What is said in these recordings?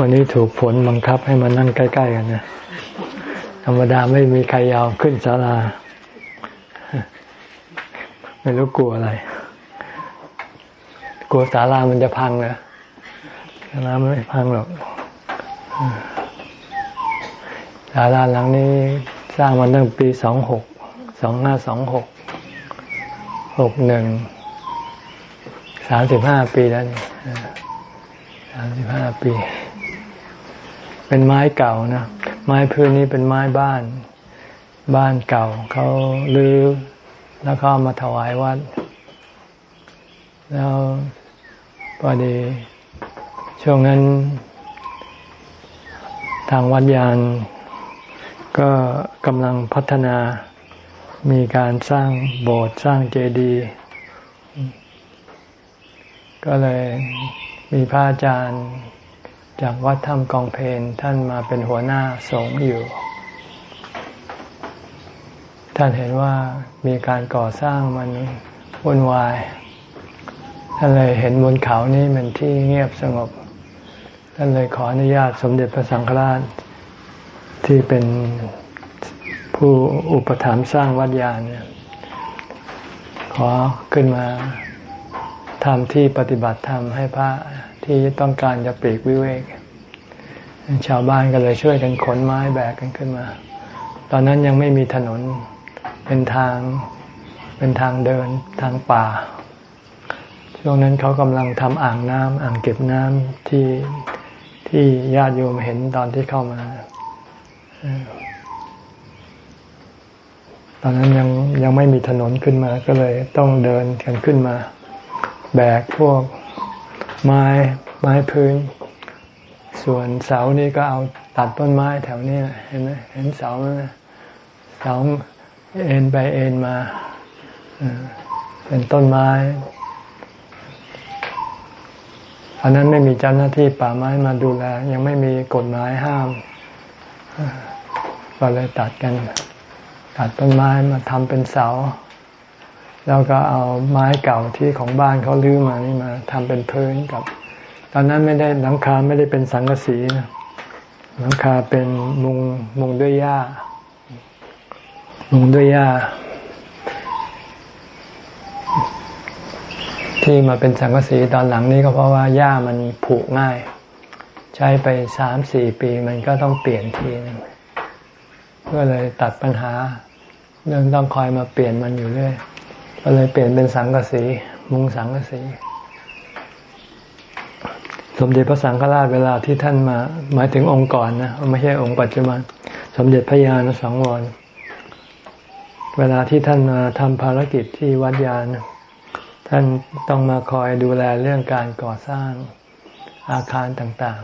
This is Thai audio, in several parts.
วันนี้ถูกผลบังคับให้มานั่งใกล้ ๆ กันนะธรรมดาไม่มีใครยาวขึ้นศาลา ไม่รู้กลัวอะไร กลัวศาลามันจะพังเหรอศาลาไม่พังหรอกศาลาหลังนี้สร้างมาตั้งปีสองหกสองห้าสองหกหกหนึ่งสามสิบห้าปีแล้วนี่สามสิบห้าปี เป็นไม้เก่านะ ไม้พื้นนี้เป็นไม้บ้าน บ้านเก่าเขาลื้อแล้วก็มาถวายวัด แล้วพอดี ช่วงนั้น ทางวัดยาน ก็กำลังพัฒนามีการสร้างโบสถ์สร้างเจดีย์ก็เลยมีพระอาจารย์ จากวัดถ้ำกองเพนท่านมาเป็นหัวหน้าสงฆ์อยู่ ท่านเห็นว่ามีการก่อสร้างมันวุ่นวาย ท่านเลยเห็นบนเขานี้มันที่เงียบสงบ ท่านเลยขออนุญาตสมเด็จพระสังฆราช ที่เป็นผู้อุปถัมภ์สร้างวัดยานเนี่ยขอขึ้นมาทำที่ปฏิบัติธรรมให้พระ ที่ต้องการจะปลีกวิเวก ชาวบ้านก็เลยช่วยกันขนไม้แบกกันขึ้นมา ตอนนั้นยังไม่มีถนนเป็นทางเป็นทางเดินทางป่า ช่วงนั้นเขากำลังทำอ่างน้ำอ่างเก็บน้ำที่ที่ญาติโยมเห็นตอนที่เข้ามาตอนนั้นยังยังไม่มีถนนขึ้นมา ก็เลยต้องเดินกันขึ้นมา แบกพวก ไม้ไม้พื้น ส่วนเสานี่ก็เอาตัดต้นไม้แถวนี้เห็นไหมเห็นเสาไหมเสาเอ็นไปเอ็นมาเป็นต้นไม้อันนั้นไม่มีเจ้าหน้าที่ป่าไม้มาดูแล ยังไม่มีกฎหมายห้ามก็เลยตัดกัน ตัดต้นไม้มาทำเป็นเสา แล้วก็เอาไม้เก่าที่ของบ้านเขาลื้อมานี่มาทำเป็นพื้นกับ ตอนนั้นไม่ได้หลังคาไม่ได้เป็นสังกะสีนะหลังคาเป็นมุงมุงด้วยหญ้า มุงด้วยหญ้า ที่มาเป็นสังกะสีตอนหลังนี้ก็เพราะว่าหญ้ามันผุง่าย ใช้ไปสามสี่ปีมันก็ต้องเปลี่ยนทีนึงก็เลยตัดปัญหา เรื่องต้องคอยมาเปลี่ยนมันอยู่เรื่อย ก็เลยเปลี่ยนเป็นสังกสีมุงสังกสีสมเด็จพระสังฆราชเวลาที่ท่านมา หมายถึงองค์ก่อนนะไม่ใช่องค์ปัจจุบัน สมเด็จพระญาณสังวรเวลาที่ท่านมาทำภารกิจที่วัดยานท่านต้องมาคอยดูแลเรื่องการก่อสร้างอาคารต่าง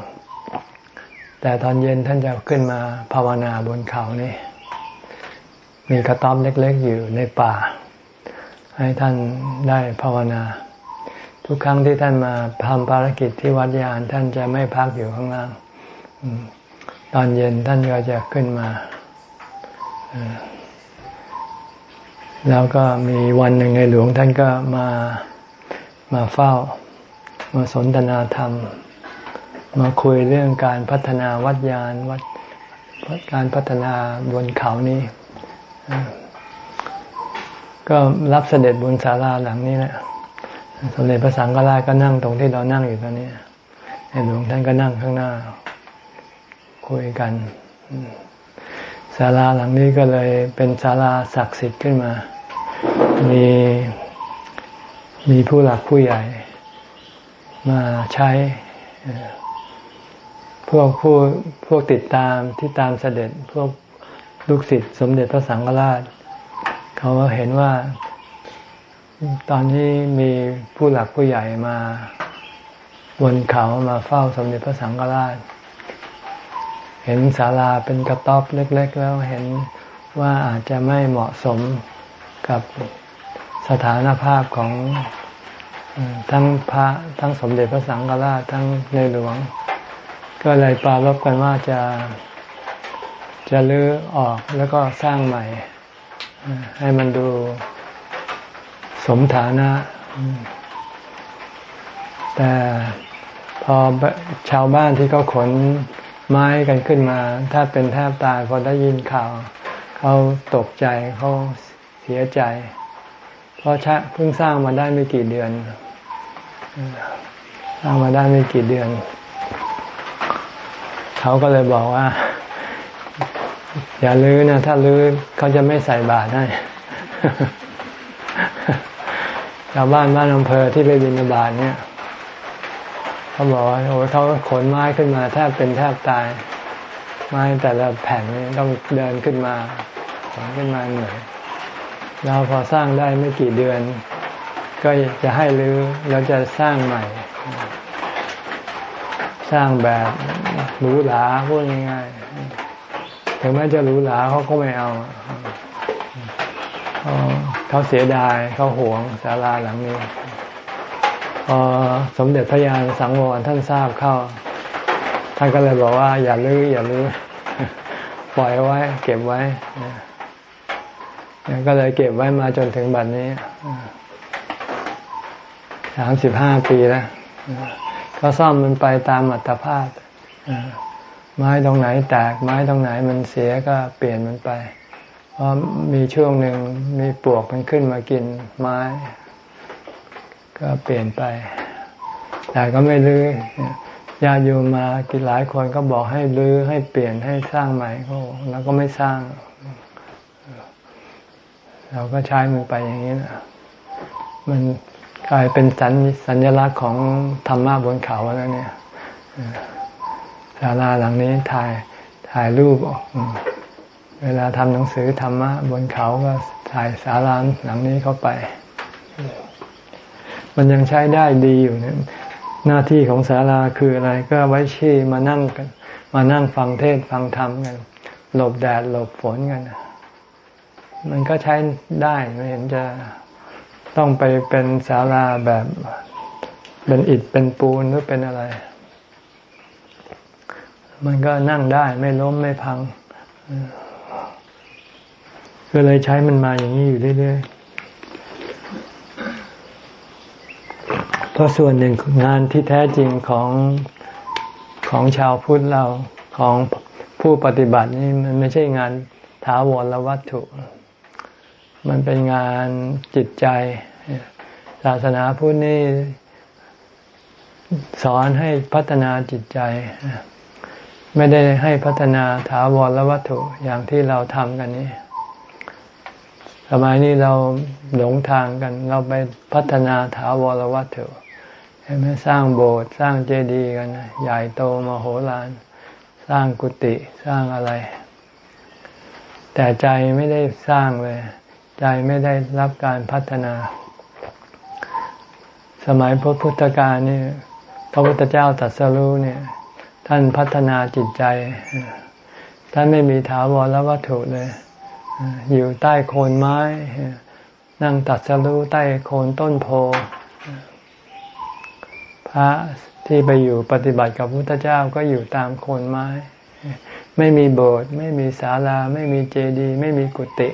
ๆ แต่ตอนเย็นท่านจะขึ้นมาภาวนาบนเขานี่ มีกระต๊อบเล็กๆอยู่ในป่า ให้ท่านได้ภาวนา ทุกครั้งที่ท่านมาทำภารกิจที่วัดยานท่านจะไม่พักอยู่ข้างล่างตอนเย็นท่านก็จะขึ้นมา แล้วก็มีวันหนึ่งในหลวงท่านก็มามาเฝ้า มาสนทนาธรรม มาคุยเรื่องการพัฒนาวัดยานวัดการพัฒนาบนเขานี้ ก็รับเสด็จบนศาลาหลังนี้แหละสมเด็จพระสังฆราชก็นั่งตรงที่เรานั่งอยู่ตอนนี้หลวงท่านก็นั่งข้างหน้า คุยกันศาลาหลังนี้ก็เลยเป็นศาลาศักดิ์สิทธิ์ขึ้นมา มีมีผู้หลักผู้ใหญ่ มาใช้ พวกผู้พวกติดตามที่ตามเสด็จพวกลูกศิษย์สมเด็จพระสังฆราช เขาเห็นว่าตอนนี้มีผู้หลักผู้ใหญ่มาบนเขามาเฝ้าสมเด็จพระสังฆราช เห็นศาลาเป็นกระต๊อบเล็ก ๆ แล้วเห็นว่าอาจจะไม่เหมาะสมกับสถานภาพของทั้งพระทั้งสมเด็จพระสังฆราชทั้งในหลวง ก็เลยปรารบกันว่าจะจะลื้อออกแล้วก็สร้างใหม่ ให้มันดูสมฐานะ แต่พอชาวบ้านที่เขาขนไม้กันขึ้นมา ถ้าเป็นแทบตายพอได้ยินข่าว เขาตกใจเขาเสียใจ เพราะชะเพิ่งสร้างมาได้ไม่กี่เดือน สร้างมาได้ไม่กี่เดือน เขาก็เลยบอกว่า อย่าลื้อนะ ถ้าลื้อเขาจะไม่ใส่บาตรให้ชาวบ้านบ้านอำเภอที่ไปบินบาตเนี่ยเขาบอกว่าโอ้เขาขนไม้ขึ้นมาแทบเป็นแทบตาย ไม้แต่ละแผ่นนี่ต้องเดินขึ้นมาขนขึ้นมาเหนื่อยเราพอสร้างได้ไม่กี่เดือน ก็จะให้รื้อแล้วจะสร้างใหม่ สร้างแบบหรูหราพูดง่ายๆ ถึงแม้จะหรูหราเขาก็ไม่เอา เขาเสียดายเขาหวงศาลาหลังนี้พอสมเด็จพระยาณสังวรท่านทราบเข้า ท่านก็เลยบอกว่า อย่าลื้ออย่าลื้อปล่อยไว้ เก็บไว้ก็เลยเก็บไว้มาจนถึงบัดนี้สามสิบห้าปีแล้ว ก็ซ่อมมันไปตามอัตภาพ ไม้ตรงไหนแตกไม้ตรงไหนมันเสียก็เปลี่ยนมันไป เพราะมีช่วงหนึ่งมีปลวกมันขึ้นมากินไม้ ก็เปลี่ยนไป แต่ก็ไม่ลื้อญาติโยมมากินหลายคนก็บอกให้ลื้อให้เปลี่ยนให้สร้างใหม่ก็แล้วก็ไม่สร้าง เราก็ใช้มันไปอย่างนี้นะมันกลายเป็นสัญสัญลักษณ์ของธรรมะบนเขาแล้วเนี่ย ศาลาหลังนี้ถ่ายถ่ายรูปออกเวลาทำหนังสือธรรมะบนเขาก็ถ่ายสาราหลังนี้เข้าไป มันยังใช้ได้ดีอยู่เนี่ยหน้าที่ของศาลาคืออะไรก็ไว้ชี้มานั่งกัน มานั่งฟังเทศฟังธรรมกันหลบแดดหลบฝนกันมันก็ใช้ได้ไม่เห็นจะต้องไปเป็นศาลาแบบเป็นอิฐเป็นปูนหรือเป็นอะไร มันก็นั่งได้ไม่ล้มไม่พังก็เลยใช้มันมาอย่างนี้อยู่เรื่อยๆเพราะส่วนหนึ่งงานที่แท้จริงของของชาวพุทธเราของผู้ปฏิบัตินี่มันไม่ใช่งานถาวรวัตถุ มันเป็นงานจิตใจ ศาสนาพุทธนี่สอนให้พัฒนาจิตใจ ไม่ได้ให้พัฒนาถาวรวัตถุอย่างที่เราทำกันนี้สมัยนี้เราหลงทางกัน เราไปพัฒนาถาวรวัตถุใช่ไหมสร้างโบสถ์สร้างเจดีย์กัน ใหญ่โตมโหฬารสร้างกุฏิสร้างอะไร แต่ใจไม่ได้สร้างเลย ใจไม่ได้รับการพัฒนา สมัยพระพุทธกาลนี่พระพุทธเจ้าตรัสรู้เนี่ย ท่านพัฒนาจิตใจ ท่านไม่มีถาวรวัตถุเลย อยู่ใต้โคนไม้ นั่งตัดสรู้ใต้โคนต้นโพ พระที่ไปอยู่ปฏิบัติกับพุทธเจ้าก็อยู่ตามโคนไม้ ไม่มีโบสถ์ไม่มีศาลา ไม่มีเจดีย์ไม่มีกุฏิ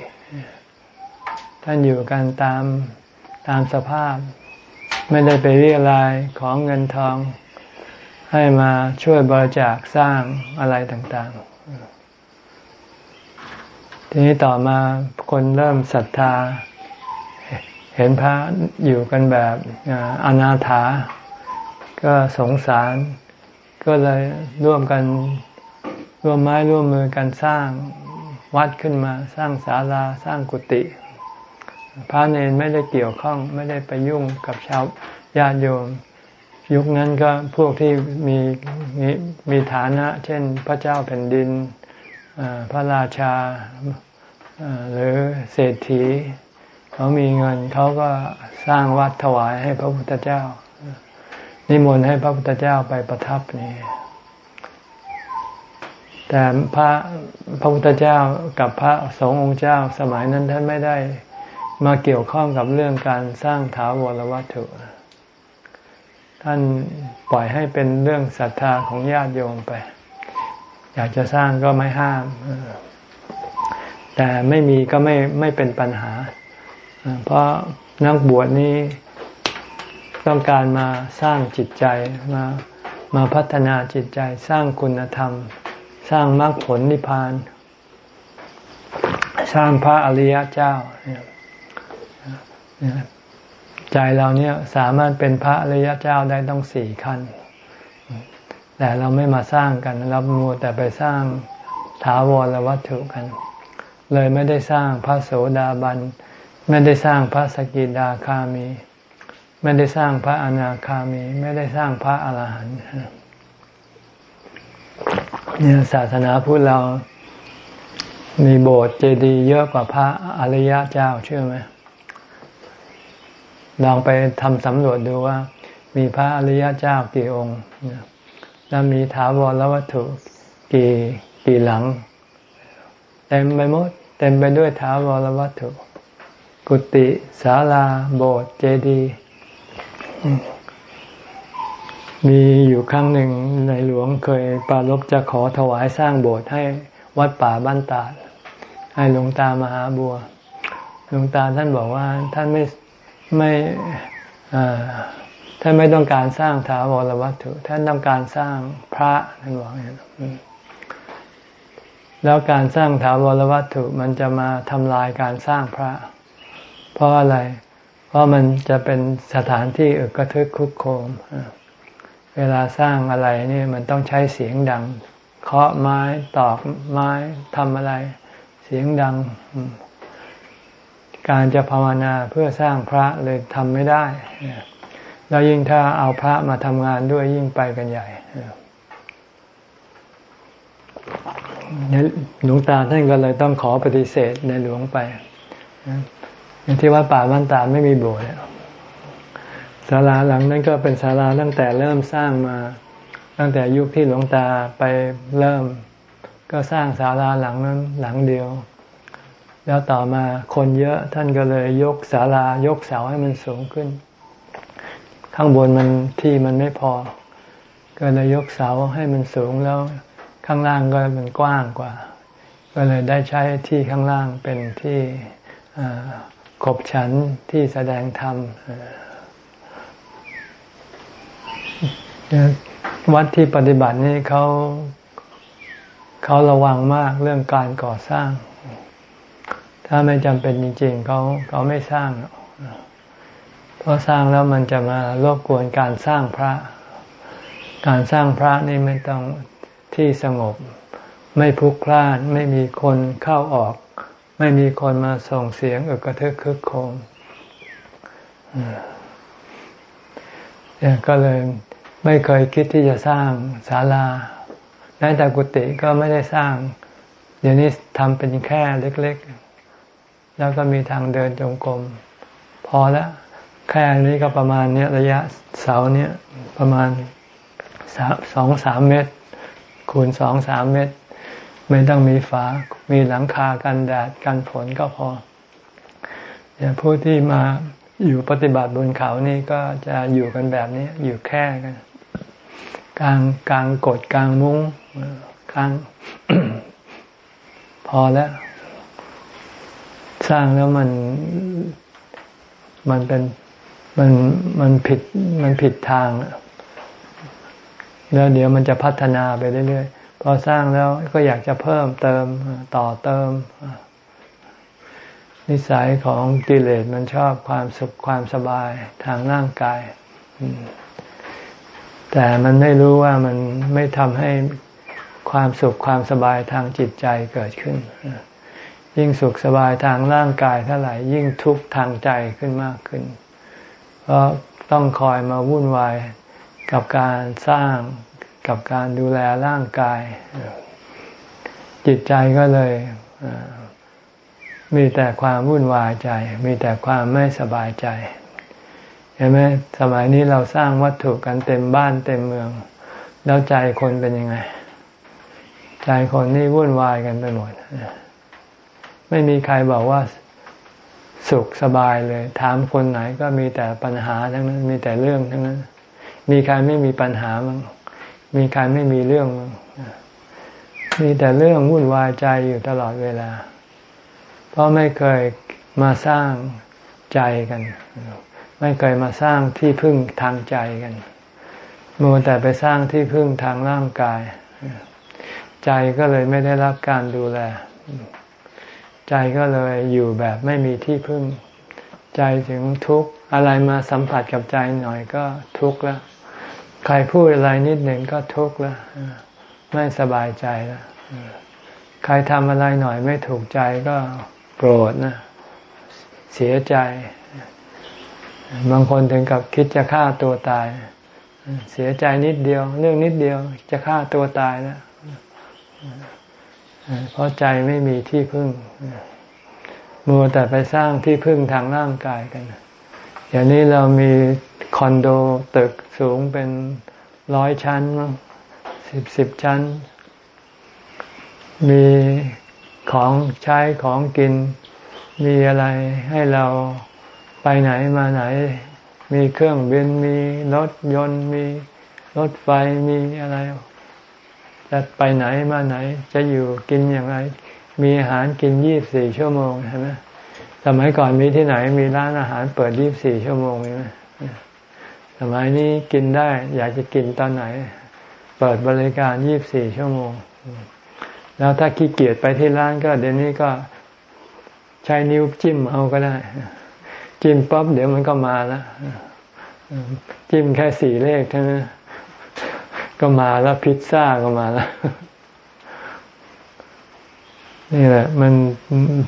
ท่านอยู่กันตามตามสภาพ ไม่ได้ไปเรียรายของเงินทอง ให้มาช่วยบริจาคสร้างอะไรต่างๆ ทีนี้ต่อมาคนเริ่มศรัทธา เห็นพระอยู่กันแบบอนาถา ก็สงสาร ก็เลยร่วมกันร่วมไม้ร่วมมือกันสร้างวัดขึ้นมาสร้างศาลาสร้างกุฏิพระเนรไม่ได้เกี่ยวข้องไม่ได้ไปยุ่งกับชาวญาติโยม ยุคนั้นก็พวกที่มีมีมีฐานะ เช่นพระเจ้าแผ่นดินพระราชาหรือเศรษฐี เขามีเงินเขาก็สร้างวัดถวายให้พระพุทธเจ้า นิมนต์ให้พระพุทธเจ้าไปประทับนี่แต่พระพระพุทธเจ้ากับพระสงฆ์องค์เจ้า สมัยนั้นท่านไม่ได้มาเกี่ยวข้องกับเรื่องการสร้างถาวรวัตถุ ท่านปล่อยให้เป็นเรื่องศรัทธาของญาติโยมไป อยากจะสร้างก็ไม่ห้าม แต่ไม่มีก็ไม่ไม่เป็นปัญหา เพราะนักบวชนี้ต้องการมาสร้างจิตใจมามาพัฒนาจิตใจสร้างคุณธรรม สร้างมรรคผลนิพพาน สร้างพระอริยเจ้า ใจเราเนี่ยสามารถเป็นพระอริยเจ้าได้ต้องสี่ขั้น แต่เราไม่มาสร้างกันเราโมแต่ไปสร้างถาวรวัตถุกัน เลยไม่ได้สร้างพระโสดาบัน ไม่ได้สร้างพระสกิดาคามี ไม่ได้สร้างพระอนาคามี ไม่ได้สร้างพระอรหันต์เนี่ยศาสนาพุทธเรา มีโบสถ์เจดีย์เยอะกว่าพระอริยเจ้าเชื่อไหม ลองไปทำสำรวจดูว่า มีพระอริยเจ้ากี่องค์แล้วมีถาวรวัตถุกี่กี่หลังเต็มไปหมดเต็มไปด้วยถาวรวัตถุ กุฏิศาลา โบสถ์เจดีย์มีอยู่ครั้งหนึ่งในหลวงเคยปรารบจะขอถวายสร้างโบสถ์ให้วัดป่าบ้านตาดให้หลวงตามหาบัวหลวงตาท่านบอกว่าท่านไม่ ไม่ท่านไม่ต้องการสร้างถาวรวัตถุ ท่านต้องการสร้างพระท่านบอกอย่างนี้แล้วการสร้างถาวรวัตถุมันจะมาทำลายการสร้างพระ เพราะอะไร เพราะมันจะเป็นสถานที่อึกระทึกคุกโคม เวลาสร้างอะไรนี่มันต้องใช้เสียงดัง เคาะไม้ตอกไม้ทำอะไร เสียงดัง การจะภาวนาเพื่อสร้างพระเลยทำไม่ได้ แล้วยิ่งถ้าเอาพระมาทำงานด้วยยิ่งไปกันใหญ่หลวงตาท่านก็เลยต้องขอปฏิเสธในหลวงไปอที่วัดป่าบ้านตาไม่มีโบสถ์ศาลาหลังนั้นก็เป็นศาลาตั้งแต่เริ่มสร้างมา ตั้งแต่ยุคที่หลวงตาไปเริ่ม ก็สร้างศาลาหลังนั้นหลังเดียว แล้วต่อมาคนเยอะท่านก็เลยยกศาลายกเสาให้มันสูงขึ้น ข้างบนมันที่มันไม่พอ ก็เลยยกเสาให้มันสูงแล้วข้างล่างก็มันกว้างกว่า ก็เลยได้ใช้ที่ข้างล่างเป็นที่ขบฉันที่แสดงธรรมวัดที่ปฏิบัตินี่เขาเขาระวังมากเรื่องการก่อสร้าง ถ้าไม่จำเป็นจริง ๆ เขาเขาไม่สร้างเพราะสร้างแล้วมันจะมารบกวนการสร้างพระ การสร้างพระนี่ไม่ต้องที่สงบ ไม่พลุกพล่าน ไม่มีคนเข้าออก ไม่มีคนมาส่งเสียงอึกกระทึกคึกโคมเนี่ยก็เลยไม่เคยคิดที่จะสร้างศาลาแม้แต่กุฏิก็ไม่ได้สร้าง เดี๋ยวนี้ทำเป็นแค่เล็กๆ แล้วก็มีทางเดินจงกรมพอแล้วแค่นี้ก็ประมาณเนี้ยระยะเสาเนี้ยประมาณสองสามเมตร คูณสองสามเมตร ไม่ต้องมีฝา มีหลังคากันแดดกันฝนก็พออย่างผู้ที่มาอยู่ปฏิบัติบนเขานี่ก็จะอยู่กันแบบนี้อยู่แค่กันกลางกลางกดกลางมุ้งกลางพอแล้ว สร้างแล้วมันมันเป็นมันมันผิดมันผิดทาง แล้วเดี๋ยวมันจะพัฒนาไปเรื่อยๆพอสร้างแล้วก็อยากจะเพิ่มเติมต่อเติม นิสัยของกิเลสมันชอบความสุขความสบายทางร่างกาย แต่มันไม่รู้ว่ามันไม่ทำให้ความสุขความสบายทางจิตใจเกิดขึ้น ยิ่งสุขสบายทางร่างกายเท่าไหร่ยิ่งทุกข์ทางใจขึ้นมากขึ้น เพราะต้องคอยมาวุ่นวายกับการสร้างกับการดูแลร่างกาย จิตใจก็เลยมีแต่ความวุ่นวายใจ มีแต่ความไม่สบายใจเห็นไหมสมัยนี้เราสร้างวัตถุกันเต็มบ้านเต็มเมือง แล้วใจคนเป็นยังไง ใจคนนี่วุ่นวายกันไปหมด ไม่มีใครบอกว่าสุขสบายเลย ถามคนไหนก็มีแต่ปัญหาทั้งนั้น มีแต่เรื่องทั้งนั้น มีใครไม่มีปัญหามั้งมีใครไม่มีเรื่องมั้งมีแต่เรื่องวุ่นวายใจอยู่ตลอดเวลา เพราะไม่เคยมาสร้างใจกัน ไม่เคยมาสร้างที่พึ่งทางใจกันมัวแต่ไปสร้างที่พึ่งทางร่างกาย ใจก็เลยไม่ได้รับการดูแล ใจก็เลยอยู่แบบไม่มีที่พึ่ง ใจถึงทุกข์อะไรมาสัมผัสกับใจหน่อยก็ทุกข์แล้วใครพูดอะไรนิดหนึ่งก็ทุกข์แล้วไม่สบายใจแล้วใครทำอะไรหน่อยไม่ถูกใจก็โกรธนะเสียใจ บางคนถึงกับคิดจะฆ่าตัวตาย เสียใจนิดเดียว เรื่องนิดเดียวจะฆ่าตัวตายแล้ว เพราะใจไม่มีที่พึ่ง มัวแต่ไปสร้างที่พึ่งทางร่างกายกันอย่างนี้เรามีคอนโดตึกสูงเป็นร้อยชั้นสิบสิบชั้น มีของใช้ของกิน มีอะไรให้เราไปไหนมาไหน มีเครื่องบินมีรถยนต์มีรถไฟมีอะไร จะไปไหนมาไหน จะอยู่กินอย่างไร มีอาหารกินยี่บสี่ชั่วโมงใช่ไหมสมัยก่อนมีที่ไหนมีร้านอาหารเปิดยี่บสี่ชั่วโมงมีไหมสมัยนี้กินได้ อยากจะกินตอนไหน เปิดบริการยี่บสี่ชั่วโมง แล้วถ้าขี้เกียจไปที่ร้านก็เดี๋ยวนี้ก็ใช้นิ้วจิ้มเอาก็ได้ จิ้มปั๊บเดี๋ยวมันก็มาแล้วจิ้มแค่สี่เลขเท่านั้น ก็มาแล้วพิซซ่าก็มาแล้วนี่แหละ มัน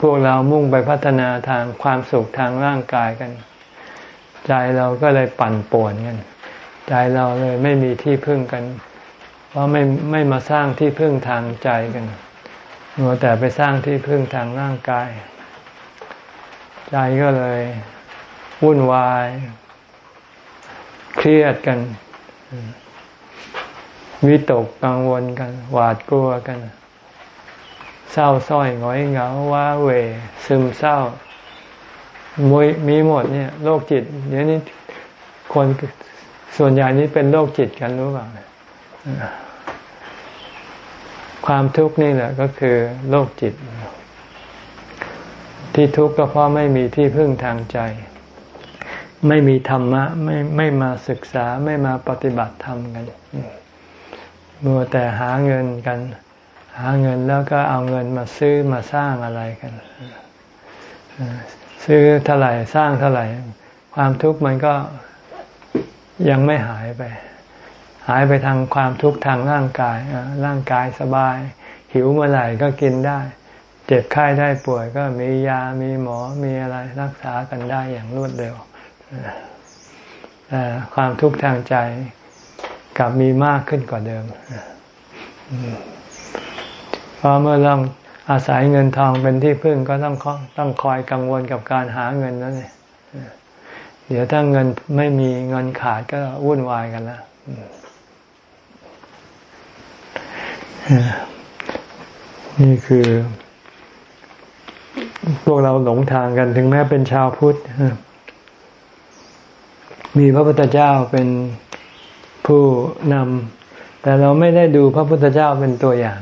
พวกเรามุ่งไปพัฒนาทางความสุขทางร่างกายกัน ใจเราก็เลยปั่นป่วนกัน ใจเราเลยไม่มีที่พึ่งกัน เพราะไม่ไม่มาสร้างที่พึ่งทางใจกันมัวแต่ไปสร้างที่พึ่งทางร่างกาย ใจก็เลยวุ่นวาย เครียดกัน วิตกกังวลกัน หวาดกลัวกัน เศร้าส้อยหงอยเหงาว้าเว ซึมเศร้ามยมีหมดเนี่ยโรคจิตเดี๋ยวนี้คนส่วนใหญ่นี้เป็นโรคจิตกันรู้เปล่าความทุกข์นี่แหละก็คือโรคจิต ที่ทุกข์ก็เพราะไม่มีที่พึ่งทางใจ ไม่มีธรรมะ ไม่ไม่มาศึกษาไม่มาปฏิบัติธรรมกัน มัวแต่หาเงินกัน หาเงินแล้วก็เอาเงินมาซื้อมาสร้างอะไรกันซื้อเท่าไหร่สร้างเท่าไหร่ ความทุกข์มันก็ยังไม่หายไป หายไปทางความทุกข์ทางร่างกายร่างกายสบาย หิวเมื่อไหร่ก็กินได้ เจ็บไข้ได้ป่วยก็มียามีหมอมีอะไรรักษากันได้อย่างรวดเร็วแต่ความทุกข์ทางใจ กลับมีมากขึ้นกว่าเดิมเพราะเมื่อต้องอาศัยเงินทองเป็นที่พึ่งก็ต้องต้องคอยกังวลกับการหาเงินนั่นเองเดี๋ยวถ้าเงินไม่มีเงินขาดก็วุ่นวายกันแล้วนี่คือ พวกเราหลงทางกันถึงแม้เป็นชาวพุทธ มีพระพุทธเจ้าเป็น ผู้นำแต่เราไม่ได้ดูพระพุทธเจ้าเป็นตัวอย่าง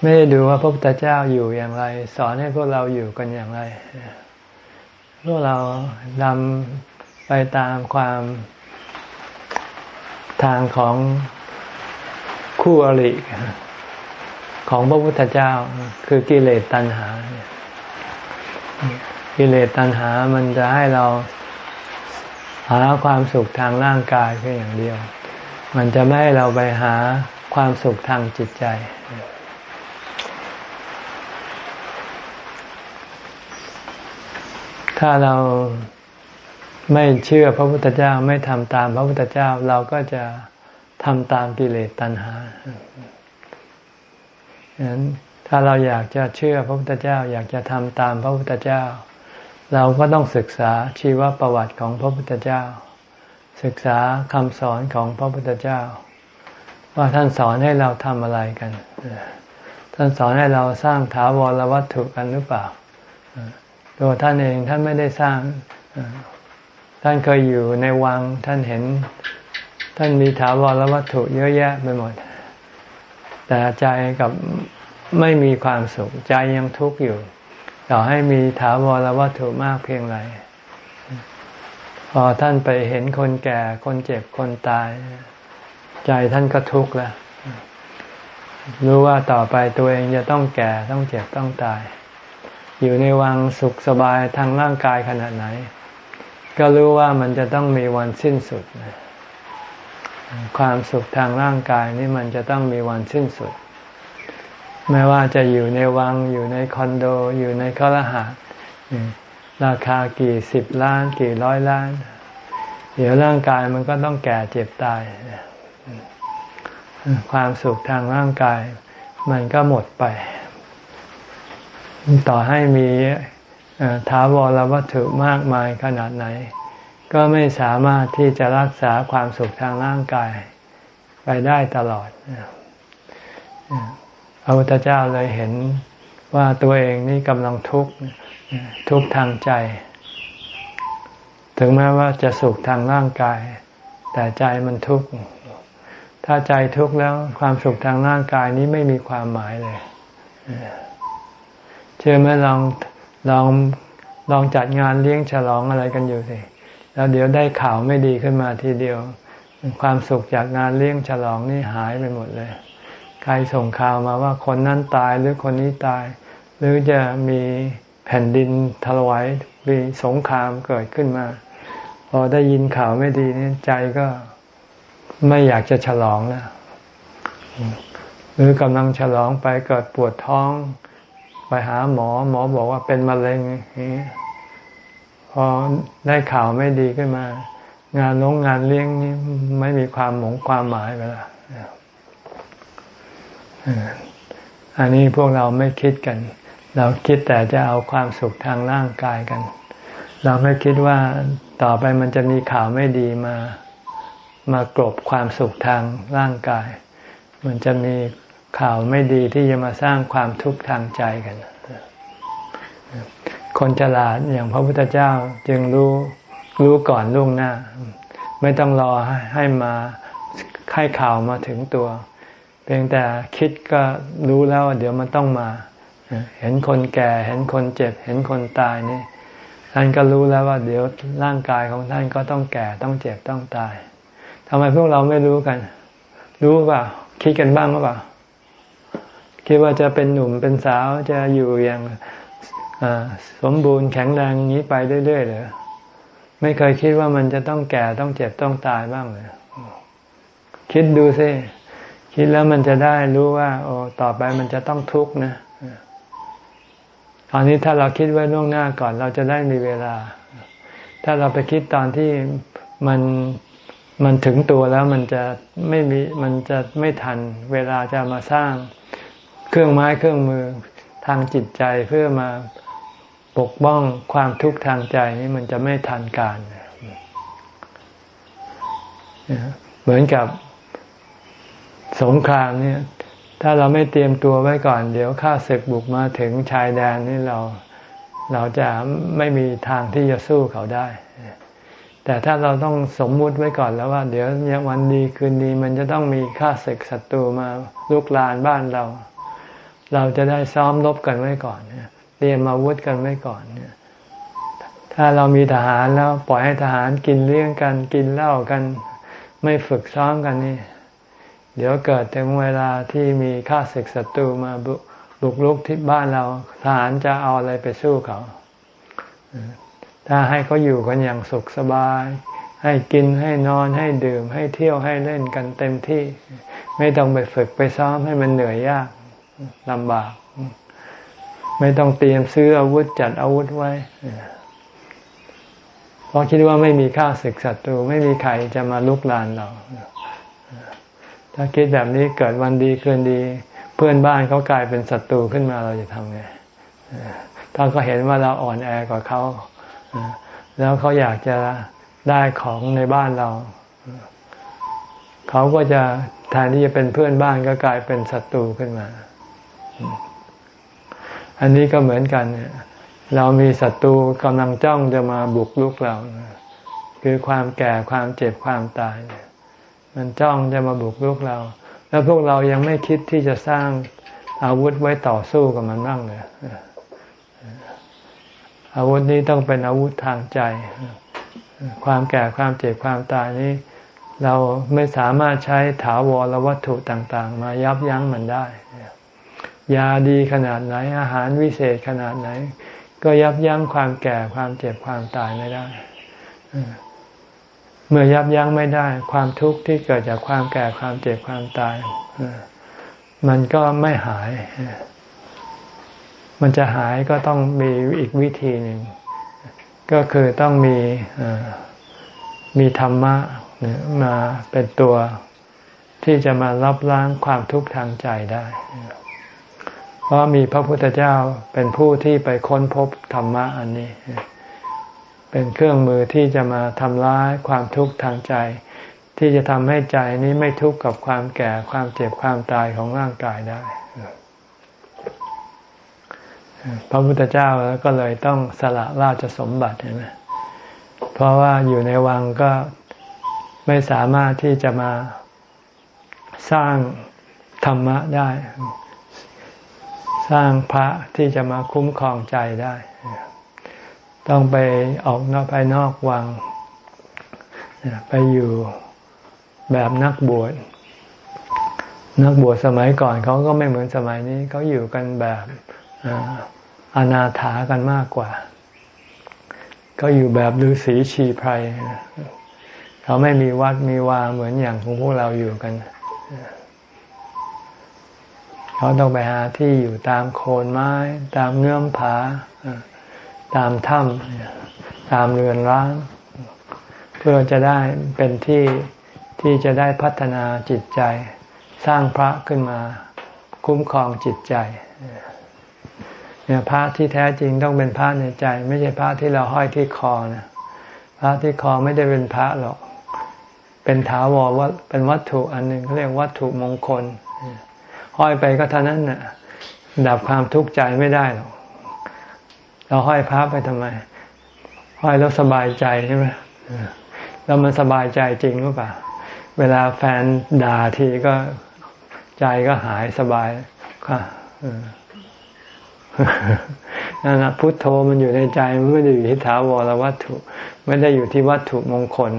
ไม่ได้ดูว่าพระพุทธเจ้าอยู่อย่างไร สอนให้พวกเราอยู่กันอย่างไร พวกเรานำไปตามความทางของคู่อริของพระพุทธเจ้าคือกิเลสตัณหา กิเลสตัณหามันจะให้เราหาความสุขทางร่างกายเพียงอย่างเดียว มันจะไม่ให้เราไปหาความสุขทางจิตใจ ถ้าเราไม่เชื่อพระพุทธเจ้าไม่ทำตามพระพุทธเจ้าเราก็จะทำตามกิเลสตัณหาฉะนั้นถ้าเราอยากจะเชื่อพระพุทธเจ้า อยากจะทำตามพระพุทธเจ้า เราก็ต้องศึกษาชีวประวัติของพระพุทธเจ้า ศึกษาคำสอนของพระพุทธเจ้า ว่าท่านสอนให้เราทำอะไรกัน ท่านสอนให้เราสร้างถาวรวัตถุกันหรือเปล่า ตัวท่านเองท่านไม่ได้สร้าง ท่านเคยอยู่ในวังท่านเห็น ท่านมีถาวรวัตถุเยอะแยะไปหมด แต่ใจกับไม่มีความสุขใจยังทุกข์อยู่ ต่อให้มีถาวรวัตถุมากเพียงไร พอท่านไปเห็นคนแก่คนเจ็บคนตาย ใจท่านก็ทุกข์แล้วรู้ว่าต่อไปตัวเองจะต้องแก่ต้องเจ็บต้องตาย อยู่ในวังสุขสบายทางร่างกายขนาดไหน ก็รู้ว่ามันจะต้องมีวันสิ้นสุด ความสุขทางร่างกายนี่มันจะต้องมีวันสิ้นสุด ไม่ว่าจะอยู่ในวังอยู่ในคอนโด อยู่ในคฤหาสน์ ราคากี่สิบล้านกี่ร้อยล้าน เดี๋ยวร่างกายมันก็ต้องแก่เจ็บตาย ความสุขทางร่างกาย มันก็หมดไป ต่อให้มีท้าวรวัตถุมากมายขนาดไหน ก็ไม่สามารถที่จะรักษาความสุขทางร่างกาย ไปได้ตลอดพระพุทธเจ้าเลยเห็นว่าตัวเองนี่กำลังทุกข์ ทุกทางใจ ถึงแม้ว่าจะสุขทางร่างกาย แต่ใจมันทุกข์ถ้าใจทุกข์แล้วความสุขทางร่างกายนี้ไม่มีความหมายเลยเชื่อไหมลองลองลองจัดงานเลี้ยงฉลองอะไรกันอยู่สิแล้วเดี๋ยวได้ข่าวไม่ดีขึ้นมาทีเดียว ความสุขจากงานเลี้ยงฉลองนี่หายไปหมดเลย ใครส่งข่าวมาว่าคนนั้นตายหรือคนนี้ตาย หรือจะมี แผ่นดินถลายมีสงครามเกิดขึ้นมา พอได้ยินข่าวไม่ดีนี่ใจก็ไม่อยากจะฉลองแล้วหรือกำลังฉลองไปเกิดปวดท้อง ไปหาหมอ หมอบอกว่าเป็นมะเร็งพอได้ข่าวไม่ดีขึ้นมา งานลงงานเลี้ยงนี่ไม่มีความหมงความหมายไปล้วอันนี้พวกเราไม่คิดกัน เราคิดแต่จะเอาความสุขทางร่างกายกัน เราไม่คิดว่าต่อไปมันจะมีข่าวไม่ดีมามากรบความสุขทางร่างกาย มันจะมีข่าวไม่ดีที่จะมาสร้างความทุกข์ทางใจกัน คนฉลาดอย่างพระพุทธเจ้าจึงรู้รู้ก่อนล่วงหน้า ไม่ต้องรอให้มาให้ข่าวมาถึงตัว เพียงแต่คิดก็รู้แล้วเดี๋ยวมันต้องมา เห็นคนแก่ เห็นคนเจ็บ เห็นคนตายนี่ท่านก็รู้แล้วว่าเดี๋ยวร่างกายของท่านก็ต้องแก่ต้องเจ็บต้องตายทำไมพวกเราไม่รู้กัน รู้เปล่าคิดกันบ้างหรือเปล่าคิดว่าจะเป็นหนุ่มเป็นสาวจะอยู่อย่างสมบูรณ์แข็งแรงนี้ไปเรื่อยๆเลยไม่เคยคิดว่ามันจะต้องแก่ต้องเจ็บต้องตายบ้างเลยคิดดูสิคิดแล้วมันจะได้รู้ว่า โอ้ต่อไปมันจะต้องทุกข์นะ ตอนนี้ถ้าเราคิดไว้ล่วงหน้าก่อนเราจะได้มีเวลา ถ้าเราไปคิดตอนที่มันมันถึงตัวแล้วมันจะไม่มีมันจะไม่ทันเวลาจะมาสร้างเครื่องไม้เครื่องมือทางจิตใจเพื่อมาปกป้องความทุกข์ทางใจนี้มันจะไม่ทันการ เหมือนกับสงครามเนี่ย ถ้าเราไม่เตรียมตัวไว้ก่อน เดี๋ยวข้าศึกบุกมาถึงชายแดนนี่เราเราจะไม่มีทางที่จะสู้เขาได้ แต่ถ้าเราต้องสมมุติไว้ก่อนแล้วว่า เดี๋ยววันดีคืนดีมันจะต้องมีข้าศึกศัตรูมาลุกลานบ้านเรา เราจะได้ซ้อมรบกันไว้ก่อนเตรียมอาวุธกันไว้ก่อนถ้าเรามีทหารแล้วปล่อยให้ทหารกินเลี้ยงกันกินเหล้ากัน ไม่ฝึกซ้อมกันนี่ เดี๋ยวเกิดถึงเวลาที่มีข้าศึกศัตรูมาบุกรุกที่บ้านเราทหารจะเอาอะไรไปสู้เขา ถ้าให้เขาอยู่กันอย่างสุขสบาย ให้กินให้นอนให้ดื่ม ให้เที่ยวให้เล่นกันเต็มที่ ไม่ต้องไปฝึกไปซ้อมให้มันเหนื่อยยากลำบาก ไม่ต้องเตรียมซื้ออาวุธจัดอาวุธไว้เพราะคิดว่าไม่มีข้าศึกศัตรู ไม่มีใครจะมาลุกลานเรา ถ้าคิดแบบนี้เกิดวันดีคืนดี เพื่อนบ้านเขากลายเป็นศัตรูขึ้นมาเราจะทำไงถ้าเขาเห็นว่าเราอ่อนแอกว่าเขาแล้วเขาอยากจะได้ของในบ้านเรา เขาก็จะแทนที่จะเป็นเพื่อนบ้านก็กลายเป็นศัตรูขึ้นมา อันนี้ก็เหมือนกัน เรามีศัตรูกำลังจ้องจะมาบุกลุกเรา คือความแก่ความเจ็บความตายเนี่ย มันจ้องจะมาบุกรุกเรา แล้วพวกเรายังไม่คิดที่จะสร้างอาวุธไว้ต่อสู้กับมันบ้างเลยอาวุธนี้ต้องเป็นอาวุธทางใจ ความแก่ความเจ็บความตายนี้ เราไม่สามารถใช้ถาวรวัตถุต่าง ๆ มายับยั้งมันได้ยาดีขนาดไหน อาหารวิเศษขนาดไหน ก็ยับยั้งความแก่ความเจ็บความตายไม่ได้ เมื่อยับยั้งไม่ได้ความทุกข์ที่เกิดจากความแก่ความเจ็บความตาย มันก็ไม่หาย มันจะหายก็ต้องมีอีกวิธีหนึ่ง ก็คือต้องมีมีธรรมะมาเป็นตัวที่จะมารับล้างความทุกข์ทางใจได้ เพราะมีพระพุทธเจ้าเป็นผู้ที่ไปค้นพบธรรมะอันนี้ เป็นเครื่องมือที่จะมาทำร้ายความทุกข์ทางใจ ที่จะทำให้ใจนี้ไม่ทุกข์กับความแก่ความเจ็บความตายของร่างกายได้ พระพุทธเจ้าก็เลยต้องสละราชสมบัติเห็นไหมเพราะว่าอยู่ในวังก็ไม่สามารถที่จะมาสร้างธรรมะได้ สร้างพระที่จะมาคุ้มครองใจได้ ต้องไปออกนอกไปนอกวัง ไปอยู่แบบนักบวชนักบวชสมัยก่อนเขาก็ไม่เหมือนสมัยนี้เขาอยู่กันแบบอนาถากันมากกว่า ก็อยู่แบบฤาษีชีไพรเขาไม่มีวัดมีวาเหมือนอย่างของพวกเราอยู่กัน เขาต้องไปหาที่อยู่ตามโคนไม้ ตามเงื่อมผา ตามถ้ำตามเรือนร้าง เพื่อจะได้เป็นที่ที่จะได้พัฒนาจิตใจ สร้างพระขึ้นมาคุ้มครองจิตใจเนี่ยพระที่แท้จริงต้องเป็นพระในใจ ไม่ใช่พระที่เราห้อยที่คอนะพระที่คอไม่ได้เป็นพระหรอก เป็นถาวรว่าเป็นวัตถุอันหนึ่งเขาเรียกวัตถุมงคล ห้อยไปก็เท่านั้นน่ะดับความทุกข์ใจไม่ได้หรอก เราห้อยพระไปทำไม ห้อยแล้วสบายใจใช่ไหมแล้วมันสบายใจจริงหรือเปล่า เวลาแฟนด่าทีก็ใจก็หายสบายค่ะนั่นแหะพุทโธมันอยู่ในใจมันไม่ได้อยู่ที่ถาวรวัตถุ ไม่ได้อยู่ที่วัตถุมงคล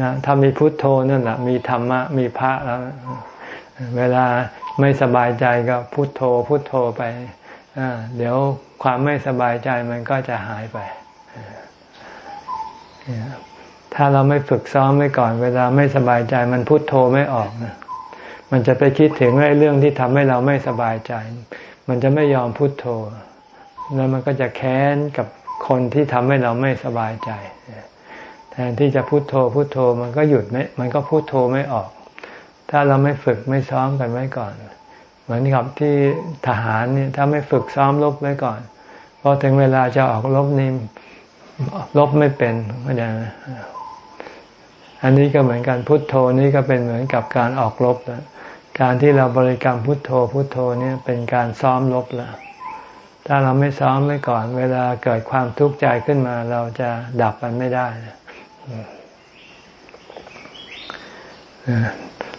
นะถ้ามีพุทโธนั่นแหละมีธรรมะมีพระแล้ว เวลาไม่สบายใจก็พุทโธ พุทโธไป เดี๋ยวความไม่สบายใจมันก็จะหายไป ถ้าเราไม่ฝึกซ้อมไว้ก่อน เวลาไม่สบายใจมันพุทโธไม่ออกนะมันจะไปคิดถึงเรื่องที่ทำให้เราไม่สบายใจ มันจะไม่ยอมพุทโธ แล้วมันก็จะแค้นกับคนที่ทำให้เราไม่สบายใจ แทนที่จะพุโทโธพุโทโธมันก็หยุดไม่ มันก็พุโทโธไม่ออก ถ้าเราไม่ฝึกไม่ซ้อมกันไว้ก่อน เหมือนกับที่ทหารเนี่ยถ้าไม่ฝึกซ้อมลบไว้ก่อนพอถึงเวลาจะออกลบนี่ลบไม่เป็นเข้าใจไหมอันนี้ก็เหมือนกันพุทโธนี่ก็เป็นเหมือนกับการออกลบแล้วการที่เราบริกรรมพุทโธพุทโธเนี่ยเป็นการซ้อมลบล้วถ้าเราไม่ซ้อมไว้ก่อน เวลาเกิดความทุกข์ใจขึ้นมา เราจะดับมันไม่ได้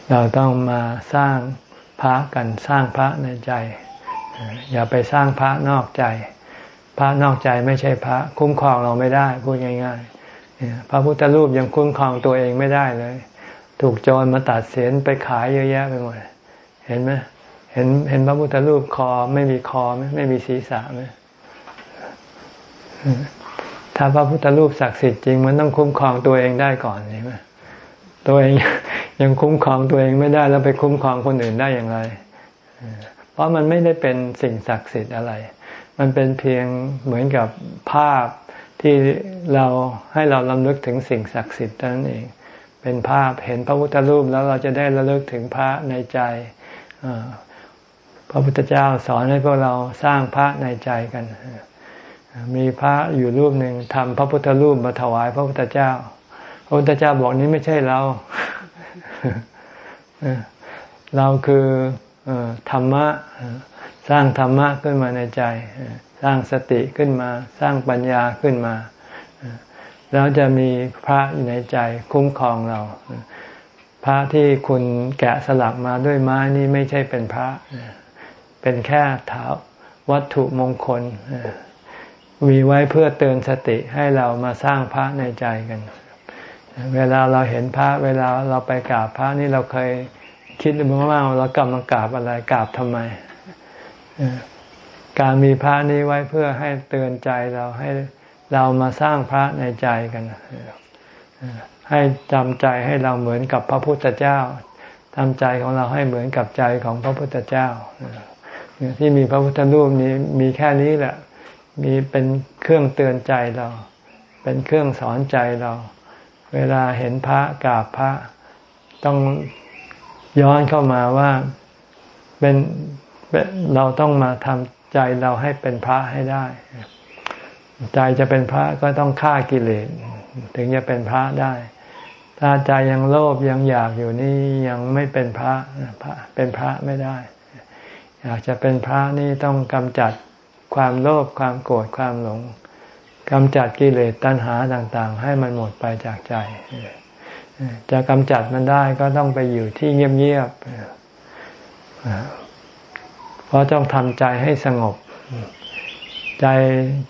เราต้องมาสร้าง พระกันสร้างพระในใจ อย่าไปสร้างพระนอกใจ พระนอกใจไม่ใช่พระ คุ้มครองเราไม่ได้พูดง่ายๆพระพุทธรูปยังคุ้มครองตัวเองไม่ได้เลย ถูกโจรมาตัดเสียนไปขายเยอะแยะไปหมดเห็นไหมเห็นเห็นพระพุทธรูปคอไม่มีคอไหมไม่มีศีรษะไหมถ้าพระพุทธรูปศักดิ์สิทธิ์จริงมันต้องคุ้มครองตัวเองได้ก่อนใช่ไหม ตัวเองยังคุ้มครองตัวเองไม่ได้แล้วไปคุ้มครองคนอื่นได้อย่างไร เพราะมันไม่ได้เป็นสิ่งศักดิ์สิทธิ์อะไร มันเป็นเพียงเหมือนกับภาพที่เราให้เราลำลึกถึงสิ่งศักดิ์สิทธิ์นั่นเอง เป็นภาพเห็นพระพุทธรูปแล้วเราจะได้ระลึกถึงพระในใจพระพุทธเจ้าสอนให้พวกเราสร้างพระในใจกัน มีพระอยู่รูปหนึ่งทำพระพุทธรูปมาถวายพระพุทธเจ้า พระพุทธเจ้าบอกนี้ไม่ใช่เรา เราคือธรรมะสร้างธรรมะขึ้นมาในใจ สร้างสติขึ้นมา สร้างปัญญาขึ้นมา แล้วจะมีพระอยู่ในใจคุ้มครองเรา พระที่คุณแกะสลักมาด้วยไม้นี่ไม่ใช่เป็นพระ เป็นแค่ถาวัตถุมงคลมีไว้เพื่อเตือนสติให้เรามาสร้างพระในใจกัน เวลาเราเห็นพระเวลาเราไปกราบพระนี่เราเคยคิดหรือเปล่าเรากำลังกราบอะไรกราบทำไมการมีพระนี้ไว้เพื่อให้เตือนใจเราให้เรามาสร้างพระในใจกันให้จำใจให้เราเหมือนกับพระพุทธเจ้าทำใจของเราให้เหมือนกับใจของพระพุทธเจ้าที่มีพระพุทธรูปนี้มีแค่นี้แหละ มีเป็นเครื่องเตือนใจเรา เป็นเครื่องสอนใจเรา เวลาเห็นพระกราบพระ ต้องย้อนเข้ามาว่าเป็นเราต้องมาทำใจเราให้เป็นพระให้ได้ ใจจะเป็นพระก็ต้องฆ่ากิเลสถึงจะเป็นพระได้ ถ้าใจยังโลภยังอยากอยู่นี่ยังไม่เป็นพระพระ เป็นพระไม่ได้ อยากจะเป็นพระนี่ต้องกำจัดความโลภความโกรธความหลง กำจัดกิเลสตัณหาต่างๆ ให้มันหมดไปจากใจ จะกำจัดมันได้ก็ต้องไปอยู่ที่เงียบๆเพราะต้องทำใจให้สงบ ใจ